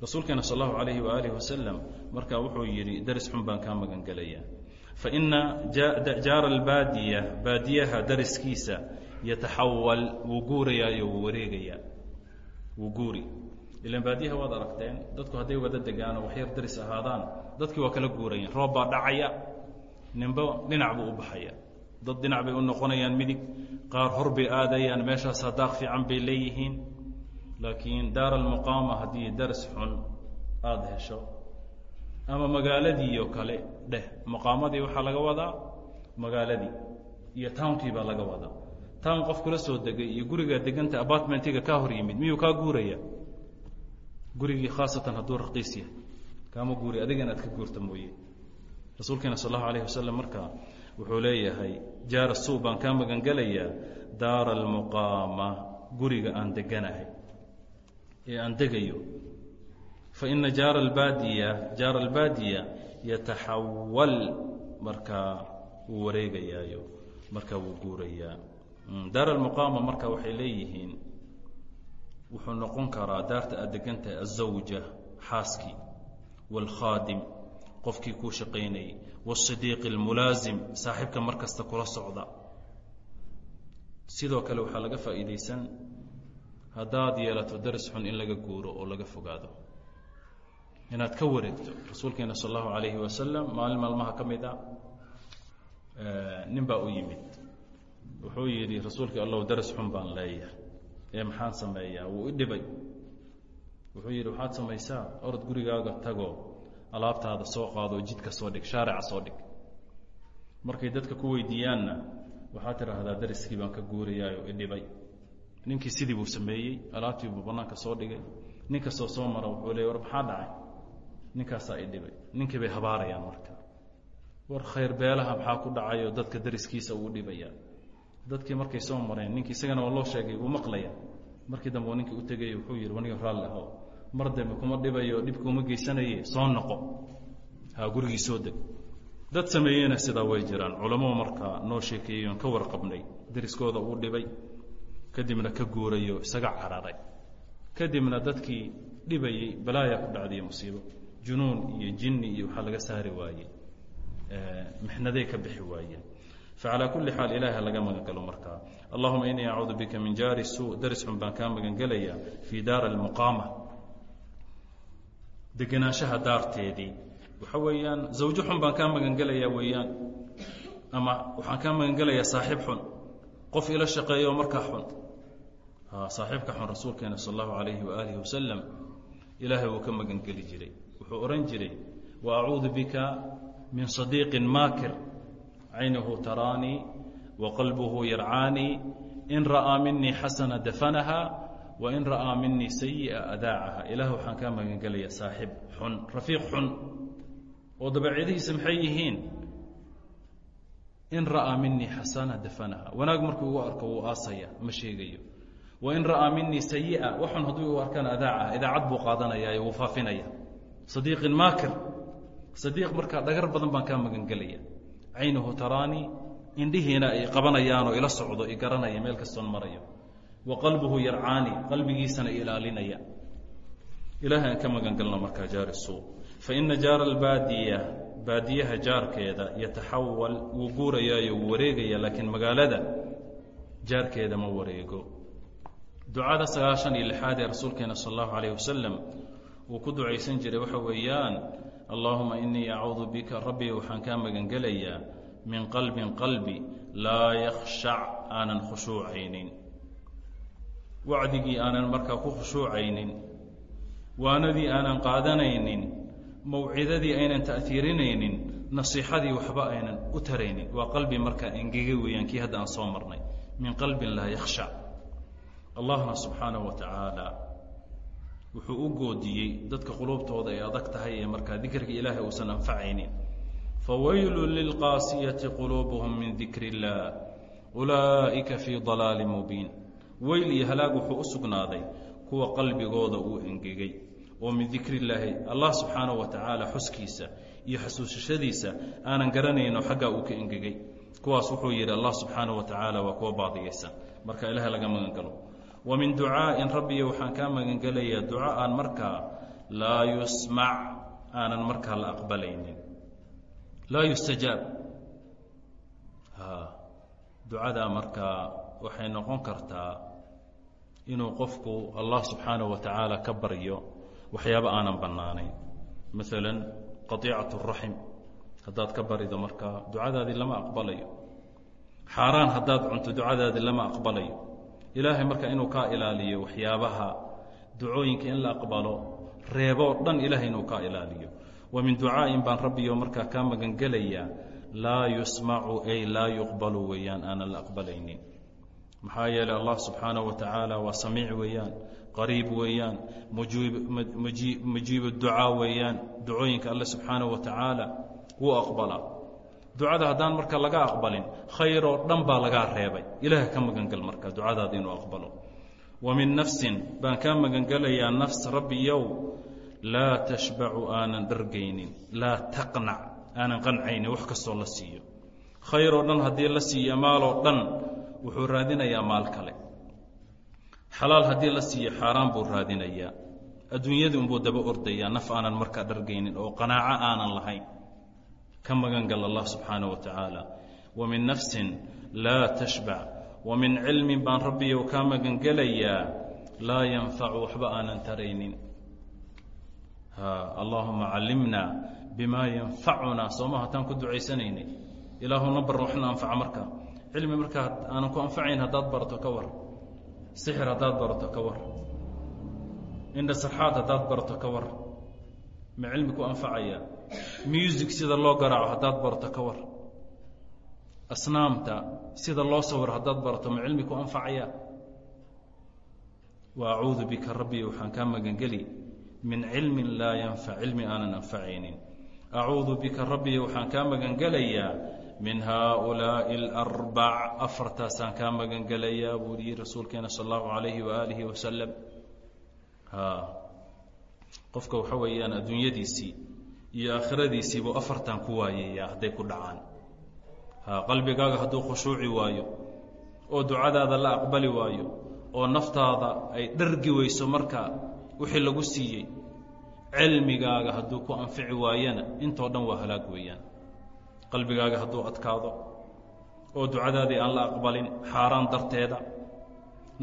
A: Rasuulkeena sal allahu calayhi waaalihi wasalam markaa wuxuu yidhi daris xun baan kaa magangelayaa faina jaara albaadiya baadiyaha dariskiisa yataxawal wuu guurayaayo wuu wareegayaa. Wuu guuri. Ilan baadiyaha waad aragteen dadku hadday wada degaano waxyar daris ahaadaan dadkii waa kala guurayaan roob baa dhacaya ninba dhinac buu u baxaya. Dad dhinac bay u noqonayaan midig qaar hor bay aadayaan meeshaasaa daaq fiican bay leeyihiin. Laakiin daar almuqaama haddii daris xun aada hesho ama magaaladii oo kale dheh maqaamadii waxaa laga wadaa magaaladii iyo townkii baa laga wadaa. Town qof kula soo degay iyo gurigaa deganta apartmentiga kaa hor yimid miyuu kaa guuraya gurigii khaasatan hadduu raqiis yahay kaama guuri adiga inaad ka guurta mooye. Rasuulkeena sal allahu alayh wasalam markaa wuxuu leeyahay jaara suu baan kaa magangelayaa daara almuqaama guriga aan deganahay. Ee aan degayo faina jaara albaadiya jaara albaadiya yataxawal markaa wuu wareegayaayo markaa wuu guurayaa. Daar almuqaama marka waxay leeyihiin wuxuu noqon karaa daarta aad degantahay azawja xaaskii wاlkhaadim qofkii kuu shaqaynayay wالصidiiqi اlmulaasim saaxiibka mar kasta kula socda sidoo kale waxaa laga faa'iidaysan haddaad yeelato daris xun in laga guuro oo laga fogaado inaad ka wareegto rasuulkeena sal allahu alayhi wasalam maalin maalmaha ka mid a nin baa u yimid wuxuu yidhi rasuulka allow daris xun baan leeyahay ee maxaan sameeyaa wuu i dhibay wuxuu yidhi waxaad samaysaa? Orod gurigaaga tago. Alaabtaada soo qaado jidka soo dhig shaarica soo dhig. Markay dadka ku weydiiyaanna waxaad tidhaahdaa dariskii baan ka guurayaay oo i dhibay. Ninkii sidii buu sameeyey alaabtii buu bannaanka soo dhigay. Nin kastoo soo mara wuxuu leey war maxaa dhacay ninkaasaa i dhibay. Ninkii bay habaarayaan marka. War khayr beelaha maxaa ku dhacayoo dadka dariskiisa uu dhibaya dadkii markay soo mareen ninkii isagana waa loo sheegay wuu maqlaya markii dambe uu ninkii u tegay wuxuu yidhi waniga raalli aho mar dambe kuma dhibayo dhib kuma geysanaye soo noqo. Ha gurigii deg. Dad sameeyeyna sidaa way jiraan. Culamo markaa noo sheekeeyey oon ka warqabnay deriskooda uu dhibay kadibna ka guurayo isaga cararay kadibna dadkii dhibayey balaaya ku dhacday musiibo. Junuun iyo jinni iyo waxaa laga saari waayey. Mixnaday ka bixi waayeen. Facalaa kulli xaal ilaaha laga magan galo markaa allahuma inii acuudu bika min jaari suu. Daris xun baan kaa magan gelayaa fii daari almuqaama degenaanshaha daarteedii. Waxa weeyaan zawjo xun baan kaa magan gelayaa weeyaan ama waxaan kaa magan gelayaa saaxiib xun qof ila shaqeeya oo markaa xun. Saaxiibka xun rasuulkeena sal allahu alayhi waaalihi wasalam ilaahay wuu ka magan geli jiray. Wuxuu odhan jiray wa acuudu bika min sadiiqin maakir caynuhu taraanii wa qalbuhu yarcaanii in ra'aa minii xasana dafanaha wa in ra'aa minii sayi'a adaacaha ilaah waxaan kaa magan gelayaa saaxiib xun rafiiq xun oo dabeecadihiisa maxay in ra'aa minii xasana dafanaha. Wanaag markuu igu arko wuu aasaya ma sheegayo. Wain ra'aa minii sayi'a waxun hadduu u arkaan adaaca idaacad buu qaadanaya wuu faafinaya sadiiqin maakir sadiiq markaa dhagar badan baan kaa magan gelaya caynuhu taraanii indhihiina ay qabanayaan oo ila socdo i garanaya meel kastoon marayo wa qalbuhu yarcaani qalbigiisana ilaalinaya. Ilahay aan ka magan markaa jaari suu. Faina jaara albaadiya baadiyaha jaarkeeda yataxawal wuu guurayaayo wuu wareegaya laakiin magaalada jaarkeeda ma wareego. Ducada sagaashan iyo lixaad ee rasuulkeena sal allahu alayh wasalam uu ku ducaysan jiray waxa weeyaan allaahuma inii acuudu bika rabbi waxaan kaa magan gelayaa min qalbin qalbi laa yakhshac aanan khushuucaynin wacdigii aanan markaa ku khushuucaynin waanadii aanan qaadanaynin mawcidadii aynan ta'hiirinaynin nasiixadii waxba aynan u taraynin. Waa qalbi markaa engega weeyaan kii hadda aan soo marnay. Min qalbin laa yakhshac allahna subxaanahu wa tacaala wuxuu u goodiyey dadka quluubtooda ay adag tahay ee markaa dikriga ilaahay uusan anfacaynin. Fawaylu lilqaasiyati quluubuhum min dikri اllah ulaa'ika fii dalaalin mubiin weyl iyo halaag wuxuu u sugnaaday kuwa qalbigooda uu engegay. Oo min dikri illaahi allah subxaanahu wa tacaala xuskiisa iyo xasuusashadiisa aanan garanayno xaggaa uu ka engegay. Kuwaas wuxuu yidhi allah subxaanahu wa tacaala waa kuwa baadiyaysan. Marka ilaah laga magan galo wa min ducaa'in rabbiyo waxaan kaa magan gelayaa duca aan markaa laa yusmac aanan markaa la aqbalaynin. Laa yustajaab. Ducadaa markaa waxay noqon kartaa inuu qofku allah subxaanahu wa tacaala ka baryo waxyaaba aanan bannaanayn. Maalan qatiicat raxim haddaad ka barido markaa ducadaadii lama aqbalayo. Xaaraan haddaad cunto ducadaadii lama aqbalayo. Ilaahay marka inuu kaa ilaaliyo waxyaabaha ducooyinka in la aqbalo reeboo dhan ilaahay inuu kaa ilaaliyo. Wa min ducaa'in baan rabbiyo markaa kaa magan gelayaa laa yusmacu ay laa yuqbalu weeyaan aanan la aqbalaynin maxaa yeelay allah subxaanahu wa tacaala waa samiic weeyaan qariib weeyaan mujiib ducaa weeyaan. Ducooyinka alle subxaanahu wa tacaala wuu aqbalaa. Ducada haddaan marka laga aqbalin khayroo dhan baa lagaa reebay. Ilaah ka magangal marka ducadaada inuu aqbalo. Wa min nafsin baan kaa magangelayaa nafs rabbiyow laa tashbacu aanan dhargaynin laa taqnac aanan qancaynin wax kastoo la siiyo. Khayroo dhan haddii la siiyo maaloo dhan wuxuu raadinayaa maal kale. Xalaal haddii la siiyo xaaraan buu raadinayaa. Adduunyadii unbuu daba ordayaa naf aanan markaa dhargaynin oo qanaaco aanan lahayn. Ka magan gal allah subxaanaه wa tacaala wa min nafsin laa tashbac wa min cilmin baan rabbiyow kaa magan gelayaa laa yanfacu waxba aanan taraynin. Allaahuma callimna bimaa yanfacunaa sooma hataan ku ducaysanaynay ilaahuna bar waxna anfaca markaa cilmi markaa aanan ku anfacayn haddaad barato ka war. Sixir haddaad barato ka war. Indha sarxaad haddaad barato ka war. Ma cilmi ku anfacaya? Music sida loo garaaco haddaad barato ka war. Asnaamta sida loo sawiro haddaad barato ma cilmi ku anfacaya? Wa acuudu bika rabbi waxaan kaa magangeli. Min cilmin laa yanfac cilmi aanan anfacaynin. Acuudu bika rabbi waxaan kaa magangelayaa min haaulaa'i alarbac afartaasaan kaa magangelayaa buu yihi rasuulkeena sal allahu calayhi waaalihi wasalam qofka waxa weeyaan adduunyadiisii iyo aakhiradiisiibuu afartan ku waayaya hadday ku dhacaan ha qalbigaaga hadduu khushuuci waayo oo ducadaada la aqbali waayo oo naftaada ay dhargi weyso marka wixii lagu siiyey cilmigaaga hadduu ku anfici waayana intoo dhan waa halaag weeyaan qalbigaaga hadduu adkaado oo ducadaadii aan la aqbalin xaaraan darteeda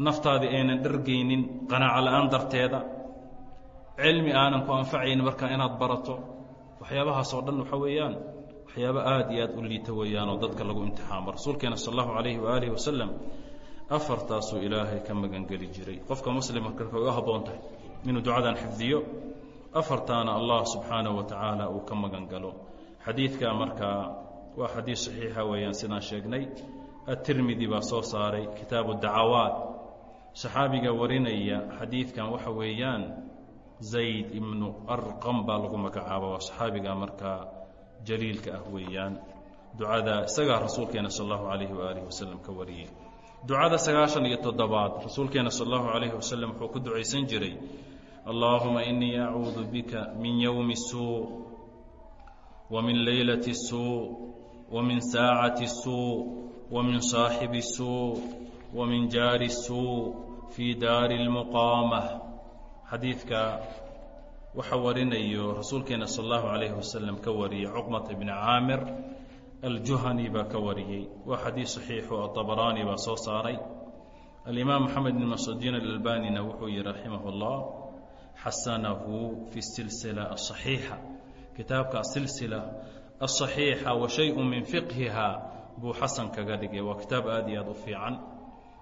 A: naftaadii aynan dhargaynin qanaaco la'aan darteeda cilmi aanan ku anfacaynin markaa inaad barato waxyaabahaas oo dhan waxa weeyaan waxyaabo aad iyo aad u liita weeyaan oo dadka lagu imtixaamo rasuulkeena sal allahu calayhi waaalihi wasalam afartaasuu ilaahay ka magangeli jiray. Qofka muslimka markay uga habboon tahay inuu ducadan xifdiyo afartaana allah subxaanahu wa tacaala uu ka magan galo xadiidka markaa waa xadiid saxiixa weeyaan sidaan sheegnay. Atirmidi baa soo saaray kitaabu dacawaat saxaabiga warinaya xadiidkan waxa weeyaan zayd ibnu arqam baa lagu magacaaba waa saxaabiga markaa jaliilka ah weeyaan. Ducada isagaa rasuulkeena sal allahu calayhi waaalihi wasalam ka wariyey ducada sagaashan iyo toddobaad rasuulkeena sal allahu calayhi wasalam wuxuu ku ducaysan jiray allaahuma inii acuudu bika min yowmi suu wa min leylati suu wa min saacati suu wa min saaxibi suu wa min jaari suu fii daari اlmuqaamah xadiidka waxa warinayo rasuulkeena sal allahu calayhi wasalam ka wariyey cuqmata bni caamir aljuhani baa ka wariyey waa xadiid saxiixu aطabaraani baa soo saaray alimaam moxamed bn mascudiin alalbanina wuxuu yihi raximah اllah xasanahu fi silsila aصaxiixa kitaabka asilsila aلصaxiixa wa shay-un min fiqhiha buu xasan kaga dhigay. Waa kitaab aad iyo aad u fiican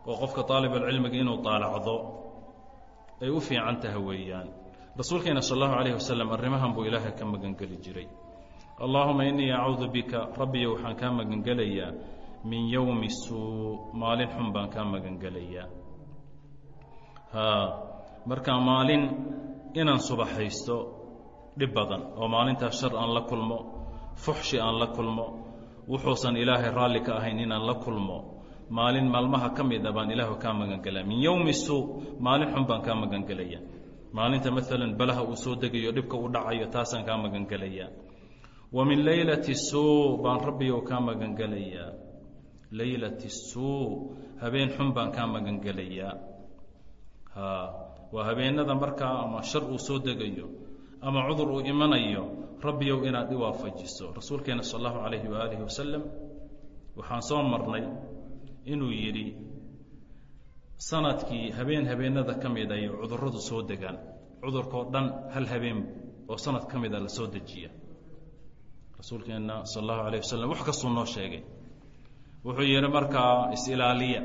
A: oo qofka aalibaalcilmiga inuu daalacdo ay u fiican tahay weeyaan. Rasuulkeena sal allahu calayh wasalam arrimahan buu ilaahay ka magangeli jiray. Allaahuma innii acuudu bika rabbiyo waxaan kaa magangelayaa min yowmi suu maalin xun baan kaa magangelayaa. Haa markaa maalin inaan subaxaysto dhib badan oo maalintaas shar aan la kulmo fuxshi aan la kulmo wuxuusan ilaahay raalli ka ahayn inaan la kulmo maalin maalmaha ka mida baan ilaahu kaa magangelaya min yowmi suu maalin xun baan kaa magangelaya maalinta maalan balaha uu soo degayo dhibka u dhacayo taasaan kaa magangelaya wa min leylati suu baan rabbiyow kaa magangelayaa leylati suu habeen xun baan kaa magangelayaa waa habeenada markaa ama shar uu soo degayo ama cudur uu imanayo rabbiyow inaad i waafajiso. Rasuulkeena sal allahu calayhi waaalihi wasalam waxaan soo marnay inuu yidhi sannadkii habeen habeenada ka mid ay cuduradu soo degaan. Cudurkao dhan hal habeen oo sanad ka mida la soo dejiya. Rasuulkeenna sal allahu alayh wasalam wax kastuu noo sheegay. Wuxuu yidhi markaa is-ilaaliya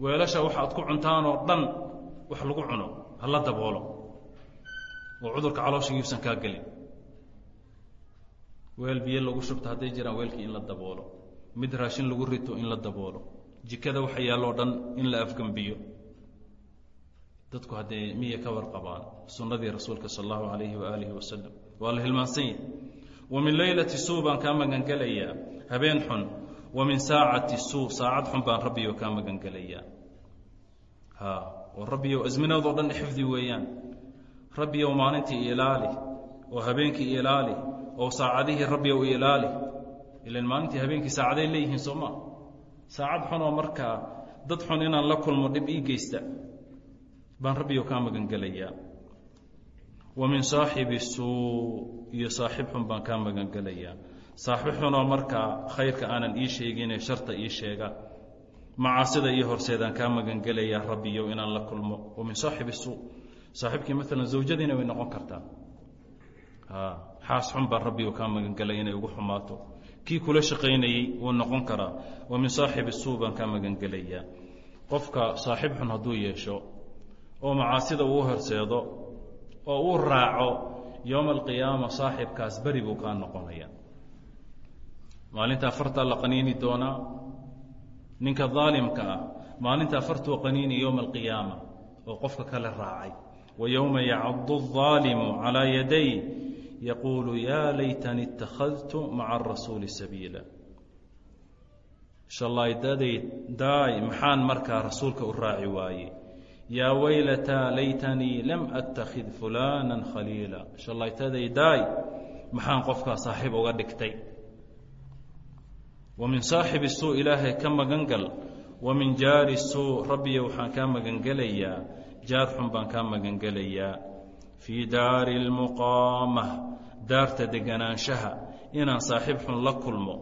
A: weelasha waxaad ku cuntaanoo dhan wax lagu cuno hala daboolo oo cudurka caloosha yuusan kaa gelin. Weel biyo lagu shubto hadday jiraan weelkii in la daboolo. Mid raashin lagu rito in la daboolo. Jikada waxa yaalloo dhan in la afgembiyo dadku haddee miya ka warqabaan sunnadii rasuulka sal allahu calayhi waaalihi wasalam waa la hilmaansan yahay. Wa min leylati suu baan kaa magangelayaa habeen xun. Wa min saacati suu saacad xun baan rabbiyo kaa magangelayaa. Ha oo rabbiyow asminaadoo dhan xifdi weeyaan rabbiyow maalintii ilaali oo habeenkii ilaali oo saacadihii rabbiyow ilaali. Ilan maalintii habeenkii saacaday leeyihiin soo maa saacad xunoo markaa dad xun inaan la kulmo dhib ii geysta baan rabbiyow kaa magangelayaa wa min saaxibi suu iyo saaxib xun baan kaa magangelayaa saaxib xunoo markaa khayrka aanan ii sheeginee sharta ii sheega. Macaasida iyo horseedaan kaa magangelayaa rabbiyow inaan la kulmo. Wa min saaxibi suu saaxibkii maalan zawjadiina way noqon kartaa. Xaas xun baan rabbiyow kaa magangelaya inay ugu xumaato. Kii kula shaqaynayey wuu noqon karaa. Wa min saaxibi suu baan kaa magangelayaa qofka saaxib xun hadduu yeesho oo macaasida uu horseedo oo uu raaco yowma alqiyaama saaxibkaas beri buu kaa noqonaya maalintaa fartaa la qaniini doonaa ninka daalimka ah maalintaa fartuu qaniini yowma alqiyaama oo qofka kale raacay wa yowma yacadu الظaalimu calىa yaday yaquulu yaa laytani اtakhadtu maca arasuuli sabiila shallaaydaday daay maxaan markaa rasuulka u raaci waaye yaa waylataa laytanii lam attakhid fulaana khaliila shallaytaday daay maxaan qofkaa saaxiib uga dhigtay wa min saaxibi suu ilaahay ka magan gal wa min jaari suu rabbiya waxaan kaa magangelayaa jaar xun baan kaa magangelayaa. Fii daari lmuqaama daarta deganaanshaha inaan saaxiib xun la kulmo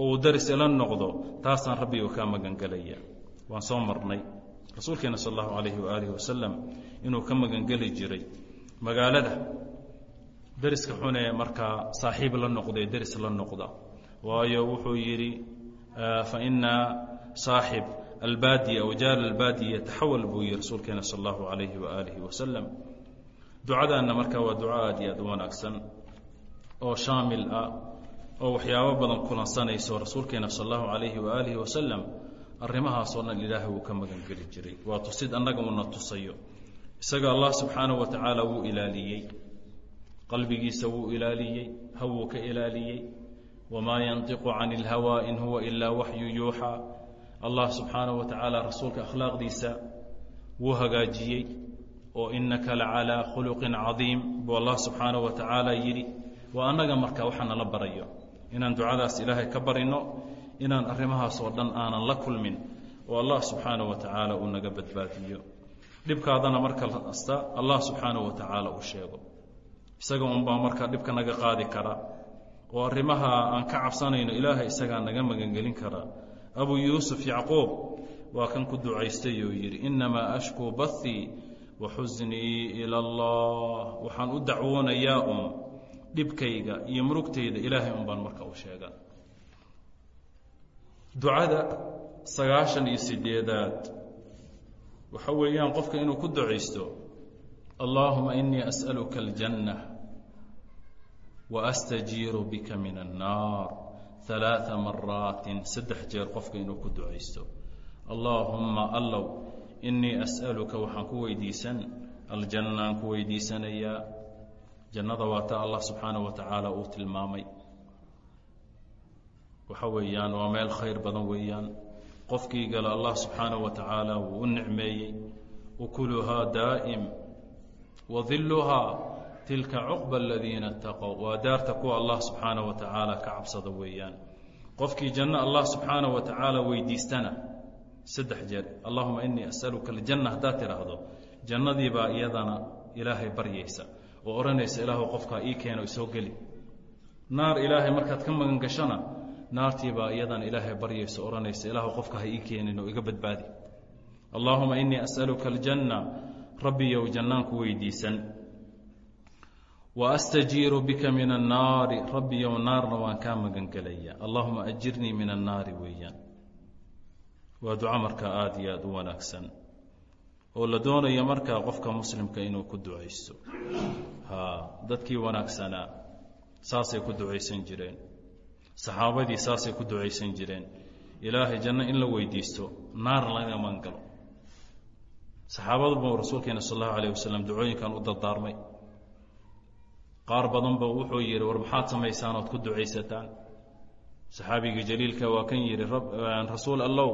A: oo uu daris ila noqdo taasaan rabbigu kaa magangelayaa. Waan soo marnay. Rasuulkeena sal allahu calayhi waaalihi wasalam inuu ka magangeli jiray. Magaalada deriska xunee markaa saaxiib la noqda ee deris la noqda. Waayo wuxuu yidhi fa ina saaxib albaadiya aw jaar albaadiya yataxawal buu yihi rasuulkeena sal allahu calayhi waaalihi wasalam ducadaanna markaa waa duco aad iyo aad u wanaagsan oo shaamil ah oo waxyaabo badan kulansanayso rasuulkeena sal allahu calayhi waaalihi wasalam arrimahaasoo dhan ilaahay wuu ka magangeli jiray waa tusid annaga uuna tusayo isaga allah subxaanahu wa tacaala wuu ilaaliyey qalbigiisa wuu ilaaliyey hawuu ka ilaaliyey wamaa yantiqu cani ilhawaa in huwa ilaa waxyu yuuxaa allah subxaanahu wa tacaala rasuulka akhlaaqdiisa wuu hagaajiyey oo innaka la calaa khuluqin cadiim buu allah subxaanahu wa tacaala yidhi waa annaga marka waxaa nala barayo inaan ducadaas ilaahay ka barino inaan arrimahaas oo dhan aanan la kulmin. Oo allah subxaanahu wa tacaala uu naga badbaadiyo. Dhibkaadana marka kasta allah subxaanahu wa tacaala uu sheego. Isaga unbaa markaa dhibka naga qaadi kara oo arrimaha aan ka cabsanayno ilaahay isagaa naga magangelin kara abuu yuusuf yacquub waa kan ku ducaystay oo yidhi innamaa ashkuu bathii wa xusnii ila allah. Waxaan u dacwoonayaa un dhibkayga iyo murugtayda ilaahay un baan marka u sheega ducada sagaashan iyo sideedaad waxa weeyaan qofka inuu ku ducaysto allaahuma inii as'aluka aljanna wa astajiiru bika min annaar halaaa maraatin saddex jeer qofka inuu ku ducaysto allaahumma allow inii as'aluka waxaan ku weydiisan aljannaan ku weydiisanayaa jannada waa ta allah subxaanahu wa tacaala uu tilmaamay waxa weeyaan waa meel khayr badan weeyaan qofkii gala allah subxaanahu wa tacaala wuu u nicmeeyey ukuluhaa daa'im wa tilka cuqba aladiina itaqow waa daarta kuwa allah subxaanahu wa tacaala ka cabsada weeyaan. Qofkii janno allah subxaanahu wa tacaala weydiistana saddex jeer allahuma inii as'aluka aljanna haddaad tidhaahdo jannadii baa iyadana ilaahay baryaysa oo odhanaysa ilaahu qofkaa ii keeno isoo geli. Naar ilaahay markaad ka magan gashana naartii baa iyadan ilaahay baryaysa odhanaysa ilaahu qofka ha ii keenin oo iga badbaadi. Allaahuma inii as'aluka aljanna rabbiyow jannaan ku weydiisan wa astajiiru bika min annaari rabbiyow naarna waan kaa magangelaya allahuma ajirnii min annaari weeyaan waa duco markaa aada iyo aada u wanaagsan oo la doonayo markaa qofka muslimka inuu ku ducaysto ha dadkii wanaagsanaa saasay ku ducaysan jireen saxaabadii saasay ku ducaysan jireen ilaahay janno in la weydiisto naar laga magangalo saxaabaduba rasuulkeena sal allahu alayh wasalam ducooyinkan u dardaarmay qaar badanba wuxuu yidhi war maxaad samaysaan ood ku ducaysataan? Saxaabigii jaliilka waa kan yidhi rasuul allow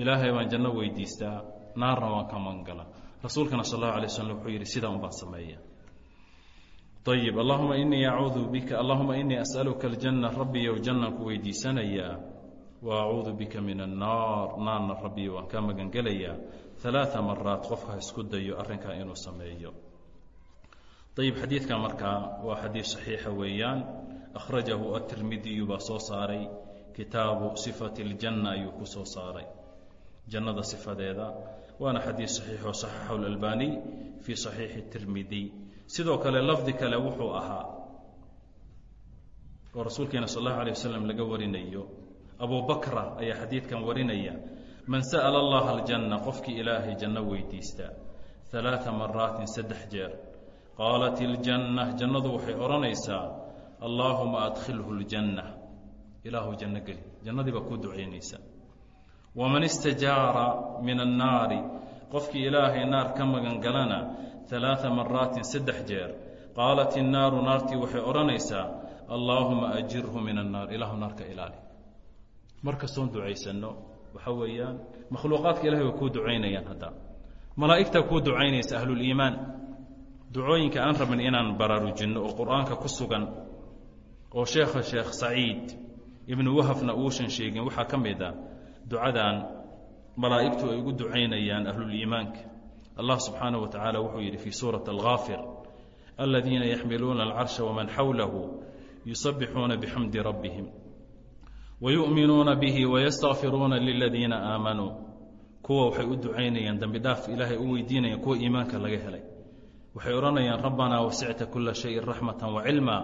A: ilaahay baan janno weydiistaa naarna waan ka magangala rasuulkana sal allahu alay waslm wuxuu yidhi sidaa un baan sameeya ayib allahuma inii acuudu bika allahuma inii as'aluka aljanna rabbiyow jannaan ku weydiisanayaa wa acuudu bika min annaar naarna rabbiyo waan kaa magangelayaa alaaa maraat qofka isku dayo arrinkaa inuu sameeyo ayib xadiidkan markaa waa xadiid saxiixa weeyaan. Akhrajahu atirmidiyu baa soo saaray. Kitaabu sifati اljanna ayuu ku soo saaray. Jannada sifadeeda. Waana xadiid saxiixoo saxaxahu اlalbaniy fii saxiixi tirmidiy sidoo kale lafdi kale wuxuu ahaa oo rasuulkeena sal allahu alay wasalam laga warinayo. Abu ayaa xadiidkan warinaya man sa'ala allaha aljanna qofkii ilaahay janno weydiista alaaa maraatin saddex jeer qaalat iljanna jannadu waxay odhanaysaa allaahuma adkhilhu ljanna ilaahu janno geli jannadii baa kuu ducaynaysa waman istajaara min annaari qofkii ilaahay naar ka magan galana alaaa maraatin saddex jeer qaalat innaaru naartii waxay odhanaysaa allaahuma ajirhu min annaar ilaahu naarka ilaali mar kastoon ducaysanno waxaa weeyaan makhluuqaadka ilahay way kuu ducaynayaan hadda malaa'igtaa kuu ducaynaysa ahluliimaan ducooyinka aan rabin inaan baraarujinno oo qur'aanka ku sugan oo sheekha sheekh saciid ibnu wahafna uusan sheegin waxaa ka mid a ducadan malaa'igtu ay ugu ducaynayaan ahluliimaanka allah subxaanaه wa tacaala wuxuu yidhi fii suuraة alghaafir aladiina yaxmiluuna alcarsha waman xawlahu yusabixuuna bixamdi rabbihim wayu'minuuna bihi wayastakfiruuna liladiina aamanuu kuwa waxay u ducaynayaan dembi dhaaf ilaahay u weydiinayaan kuwa iimaanka laga helay waxay odhanayaan rabbanaa wasicta kula shayin raxmata wacilma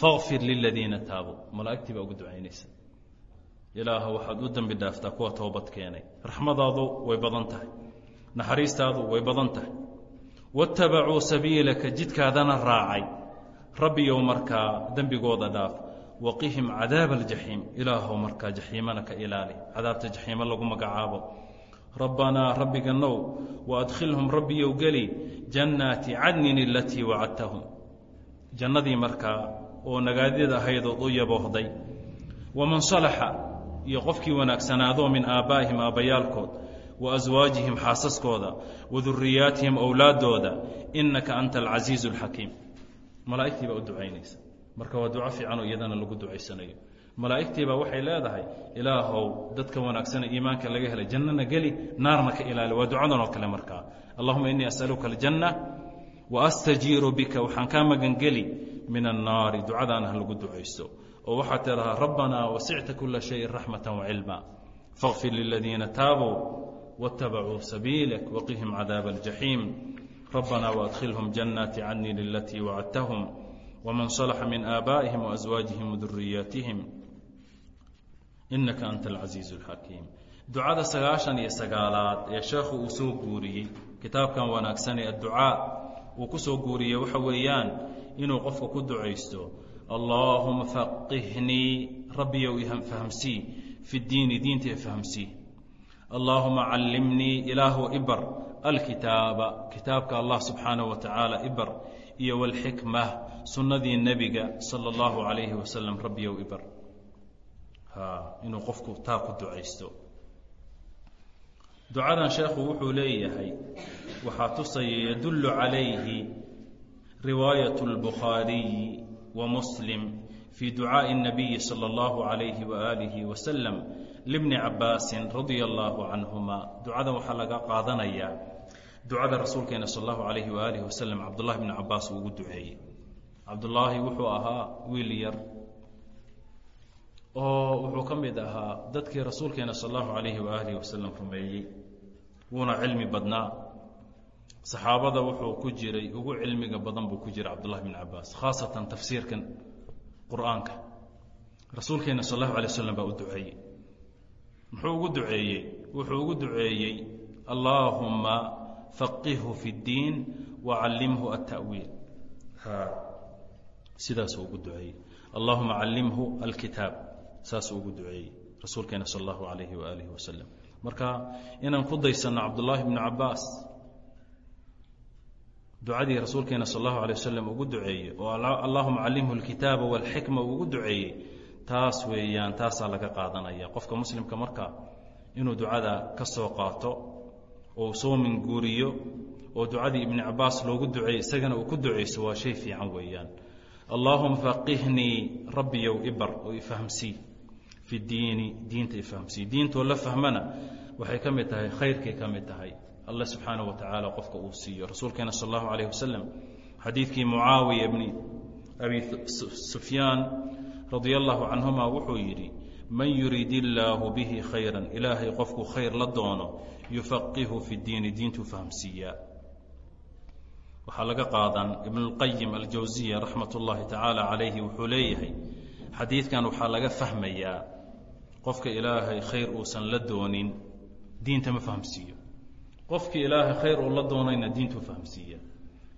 A: fakfir liladiina taabuu malaa'igtii baa ugu ducaynaysa. Ilaaha waxaad u dembi dhaaftaa kuwa toobad keenay. Raxmadaadu way badan tahay. Naxariistaadu way badan tahay. Waاtabacuu sabiilaka jidkaadana raacay. Rabbiyow markaa dembigooda dhaaf. Waqihim cadaaba aljaxiim ilaahow markaa jaxiimana ka ilaali. Cadaabta jaxiimo lagu magacaabo rabbanaa rabbiganow waadkhilhum rabbiyow geli jannaati cadnin alatii wacadtahum jannadii markaa oo nagaadida ahaydood u yaboohday waman salaxa iyo qofkii wanaagsanaadoo min aabbaa'ihim aabbayaalkood wa aswaajihim xaasaskooda wa duriyaatihim owlaaddooda innaka anta alcasiizu alxakiim malaa'igtii baa u ducaynaysa marka waa duco fiicanoo iyadana lagu ducaysanayo malaa'igtiibaa waxay leedahay ilaahow dadka wanaagsane iimaanka laga helay jannana geli naarna ka ilaali. Waa ducadan oo kale markaa allahuma innii as'aluka aljanna wa astajiiru bika waxaan kaa magangeli min annaari ducadaana ha lagu ducaysto oo waxaad tidhahaa rabbanaa wasicta kula shayin raxmata wacilma fakfir liladiina taabuu waاtabacuu sabiilak waqihim cadaaba aljaxiim rabbanaa waadkhilhum jannaati cadnin alatii wacadtahum wman salaxa min aabaa'ihim waaswaajihim waduriyaatihim inaka anta alcasiizu alxakiim ducada sagaashan iyo sagaalaad ee sheekhu uu soo guuriyey kitaabkan wanaagsanee adducaa uu ku soo guuriyey waxa weeyaan inuu qofka ku ducaysto allaahuma faqihnii rabbiyow fahamsii fi diini diintae fahamsii allaahuma callimnii ilaahu ibar alkitaaba kitaabka allah subxaanahu wa tacaala ibar iyo walxikma sunnadii nebiga sala allahu calayhi wasalam rabbiyow ibar inuu qofku taa ku ducaysto ducadan sheekhu wuxuu leeyahay waxaa tusaya yadullu calayhi riwaayaة اlbukhaariyi wa muslim fii ducaaءi الnabiyi salى اllahu عalayhi waalihi wasalam libni cabaasin radia allahu canhuma ducadan waxaa laga qaadanayaa ducada rasuulkeena sal allahu alayhi waaalih wasalam cabdullahi bni cabaas uu ugu duceeyey cabdullaahi wuxuu ahaa wiil yar oo wuxuu ka mid ahaa dadkii rasuulkeena sal allahu alayhi waaalih wasalam rumeeyey. Wuuna cilmi badnaa. Saxaabada wuxuu ku jiray ugu cilmiga badan buu ku jiray cabdullahi bni cabaas khaasatan tafsiirkan qur'aanka. Rasuulkeena sal allahu alay waslam baa u duceeyey. Muxuu ugu duceeyey? Wuxuu ugu duceeyey allaahumma faqihhu fi اddiin wacallimhu alta'wiil sidaasuu ugu duceeyey. Allahuma callimhu alkitaab saasuu ugu duceeyey rasuulkeena sal allahu alayhi waaalih wasalam marka inaan ku daysanno cabdullaahi bnu cabaas ducadii rasuulkeena sal allahu alay wasalam ugu duceeyey oo allahuma callimhu alkitaaba walxikma uu ugu duceeyey taas weeyaan taasaa laga qaadanaya. Qofka muslimka marka inuu ducada ka soo qaato oo soo minguuriyo oo ducadii ibni cabaas loogu duceeyey isagana uu ku ducayso waa shay fiican weeyaan. Allaahuma faqihnii rabbiyow ibar oo ifahmsii fi diini diinta ifahmsii diintoo la fahmana waxay ka mid tahay khayrkay ka mid tahay. Alle subxaana wa tacaala qofka uu siiyo. Rasuulkeena sal allahu alayh wasalam xadiidkii mucaawiya bni abi sufyaan radia allahu canhuma wuxuu yidhi man yurid illaahu bihi khayra ilaahay qofku khayr la doono yufaqihu fi diini diintuu fahamsiiyaa waxaa laga qaadan ibnulqayim aljawsiya raxmat ullaahi tacaala calayhi wuxuu leeyahay xadiidkan waxaa laga fahmayaa qofka ilaahay khayr uusan la doonin diinta ma fahmsiiyo qofkii ilaahay khayr uu la doonayna diintuu fahmsiiya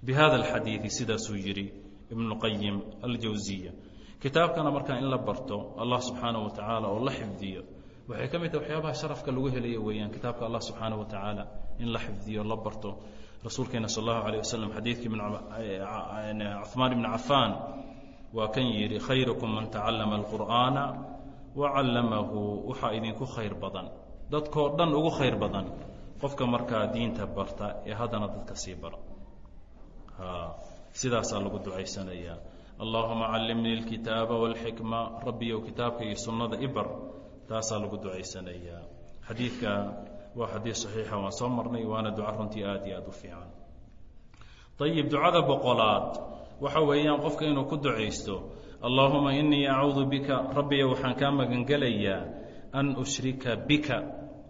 A: bi alxadiidi sidaasuu yidhi ibnuqayim aljawsiya kitaabkana markaa in la barto allah subxaanah wa oo la xifdiyo waxay ka mid taha waxyaabaha sharafka lagu helaya weeyaan. Kitaabka allah subxaanah wa in la xifdiyo la barto. Rasuulkeena sal allahu alayh wasalam xadiidkii cumaan ibni cafaan waa kan yidhi khayrukum man tacallama alqur'aana wacallamahu waxaa idinku khayr badan. Dadkoo dhan ugu khayr badan. Qofka markaa diinta barta ee haddana dadka sii bara sidaasaa lagu ducaysanayaa allahuma callimnii alkitaaba walxikma rabbiyow kitaabka iyo sunnada ibar taasaa lagu ducaysanayaa xadiidka waa xadiid saxiixa waan soo marnay waana duco runtii aada iyo aada u fiican. Ayib ducada boqolaad. Waxa weeyaan qofka inuu ku ducaysto allaahuma inii acuudu bika rabbiya waxaan kaa magangelayaa an ushrika bika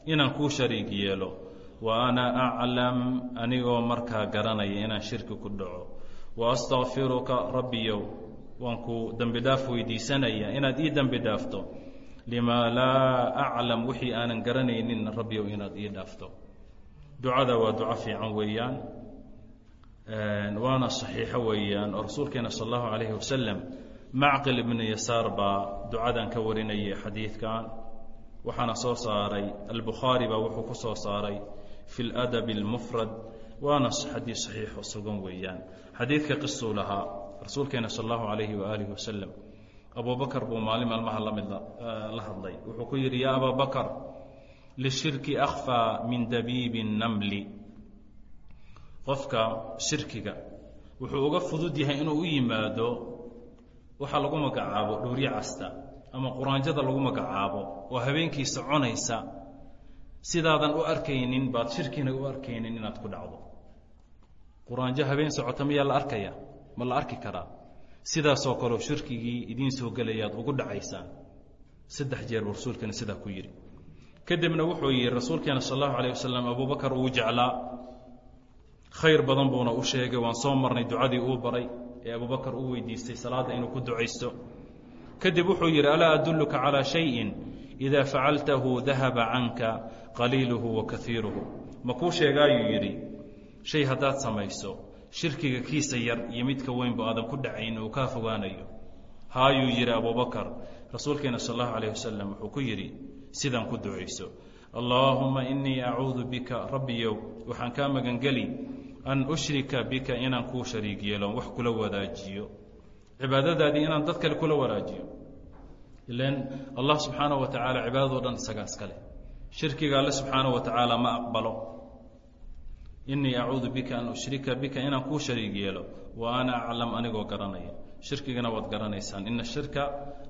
A: inaan kuu shariig yeelo. Wa ana aclam anigoo markaa garanaya inaan shirki ku dhaco. Wa astakfiruka rabbiyow waan ku dembi weydiisanayaa inaad ii dembi dhaafto limaa laa aclam wixii aanan garanaynin rabbiyow inaad ii dhaafto. Ducada waa duco fiican weeyaan waana saxiixo weeyaan oo rasuulkeena sal allahu calayhi wasalam macqil ibnu yasaar baa ducadan ka warinayay xadiidkan waxaana soo saaray albukhaari baa wuxuu ku soo saaray fi ladabi اlmufrad waana xadiid saxiixo sugan weeyaan. Xadiidka qisuu lahaa rasuulkeena sal allahu calayhi waaalihi wasalam abu buu maalin maalmaha la mid la hadlay. Wuxuu ku yidhi yaa abaa lishirki akhfaa min dabiibi namli. Qofka shirkiga wuxuu uga fudud yahay inuu u yimaado waxaa lagu magacaabo dhuuryo casta ama quraanjada lagu magacaabo oo habeenkii soconaysa sidaadan u arkaynin baad shirkina u arkaynin inaad ku dhacdo. Quraanjo habeen socota miyaa la arkaya? Ma la arki karaa? Sidaasoo kaleo shirkigii idiin soo gelayaad ugu dhacaysaan. Saddex jeer buu rasuulkeena sidaa ku yidhi. Kadibna wuxuu yidhi rasuulkeena sal allahu alayh wasalam abubakar uu jeclaa. Khayr badan buuna u sheegay waan soo marnay ducadii uu baray ee abubakar uu weydiistay salaadda inuu ku ducaysto. Kadib wuxuu yidhi alaa adulluka calaa shayin idaa facaltahu dahaba canka qaliiluhu wa kaiiruhu ma kuu sheegaayuu yidhi shay haddaad samayso shirkiga kiisa yar iyo midka weynba aadan ku dhacayn uu kaa fogaanayo. Haayuu yidhi abubakar rasuulkeena sal allahu alayh wasalam wuxuu ku yidhi sidaan ku ducayso. Allaahumma inii acuudu bika rabbiyow waxaan kaa magangeli an ushrika bika inaan kuu shariig yeelon wax kula wadaajiyo. Cibaadadaadii inaan dad kale kula wadaajiyo ilan allah subxaana wa tacaala cibaadadoo dhan isagaa iska leh. Shirkiga alle subxaana wa tacaala ma aqbalo. Inii acuudu bika an ushrika bika inaan kuu shariig yeelo. Wa ana aclam anigoo garanaya. Shirkigana waad garanaysaan. Ina shirka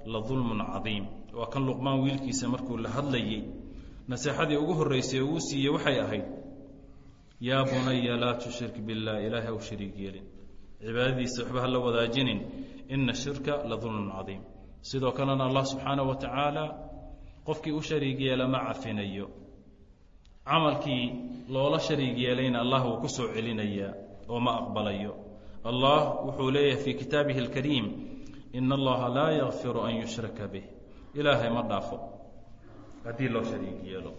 A: la dulmun cadiim. Waa kan luqmaan wiilkiisa markuu la hadlayey naseexadii ugu horreysay oo uu siiyey waxay ahayd yaa bunaya laa tushrik biاllah ilaahi haw shariig yeelin cibaadadiisa waxba ha la wadaajinin ina shirka la dulmun cadiim sidoo kalena allah subxaanaه wa tacaala qofkii u shariig yeela ma cafinayo camalkii loola shariig yeelayna allah wuu ku soo celinayaa oo ma aqbalayo allah wuxuu leeyahay fii kitaabihi اlkariim ina allaha laa yakfiru an yushraka bih ilaahay ma dhaafo haddii loo shariig yeelo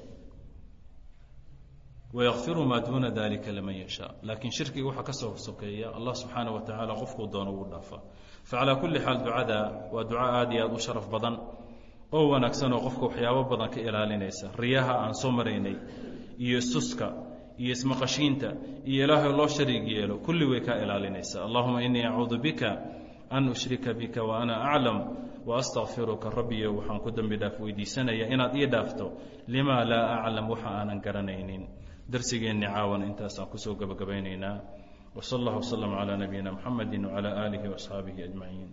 A: wayakfiru maa duuna dalika liman yashaa laakiin shirkiga waxaa ka soo sokeeya allah subxaana wa tacaala qofkuu doono ugu dhaafa facalaa kulli xaal ducada waa duco aad iyo aad u sharaf badan oo wanaagsan oo qofka waxyaabo badan ka ilaalinaysa riyaha aan soo maraynay iyo suska iyo ismaqashiinta iyo ilaahay loo shariig yeelo kulli way kaa ilaalinaysa allahuma inii acuudu bika an ushrika bika wa ana aclam waastakfiruka rabbiyo waxaan ku dembi dhaaf weydiisanayaa inaad ii dhaafto limaa laa aclam waxa aanan garanaynin darsigeenni caawana intaasaan ku soo gabagabaynaynaa. Wsal allah wslm calaa nabiyina mxamedi wcalaa aalihi waasxaabihi ajmaciin.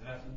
A: Gracias.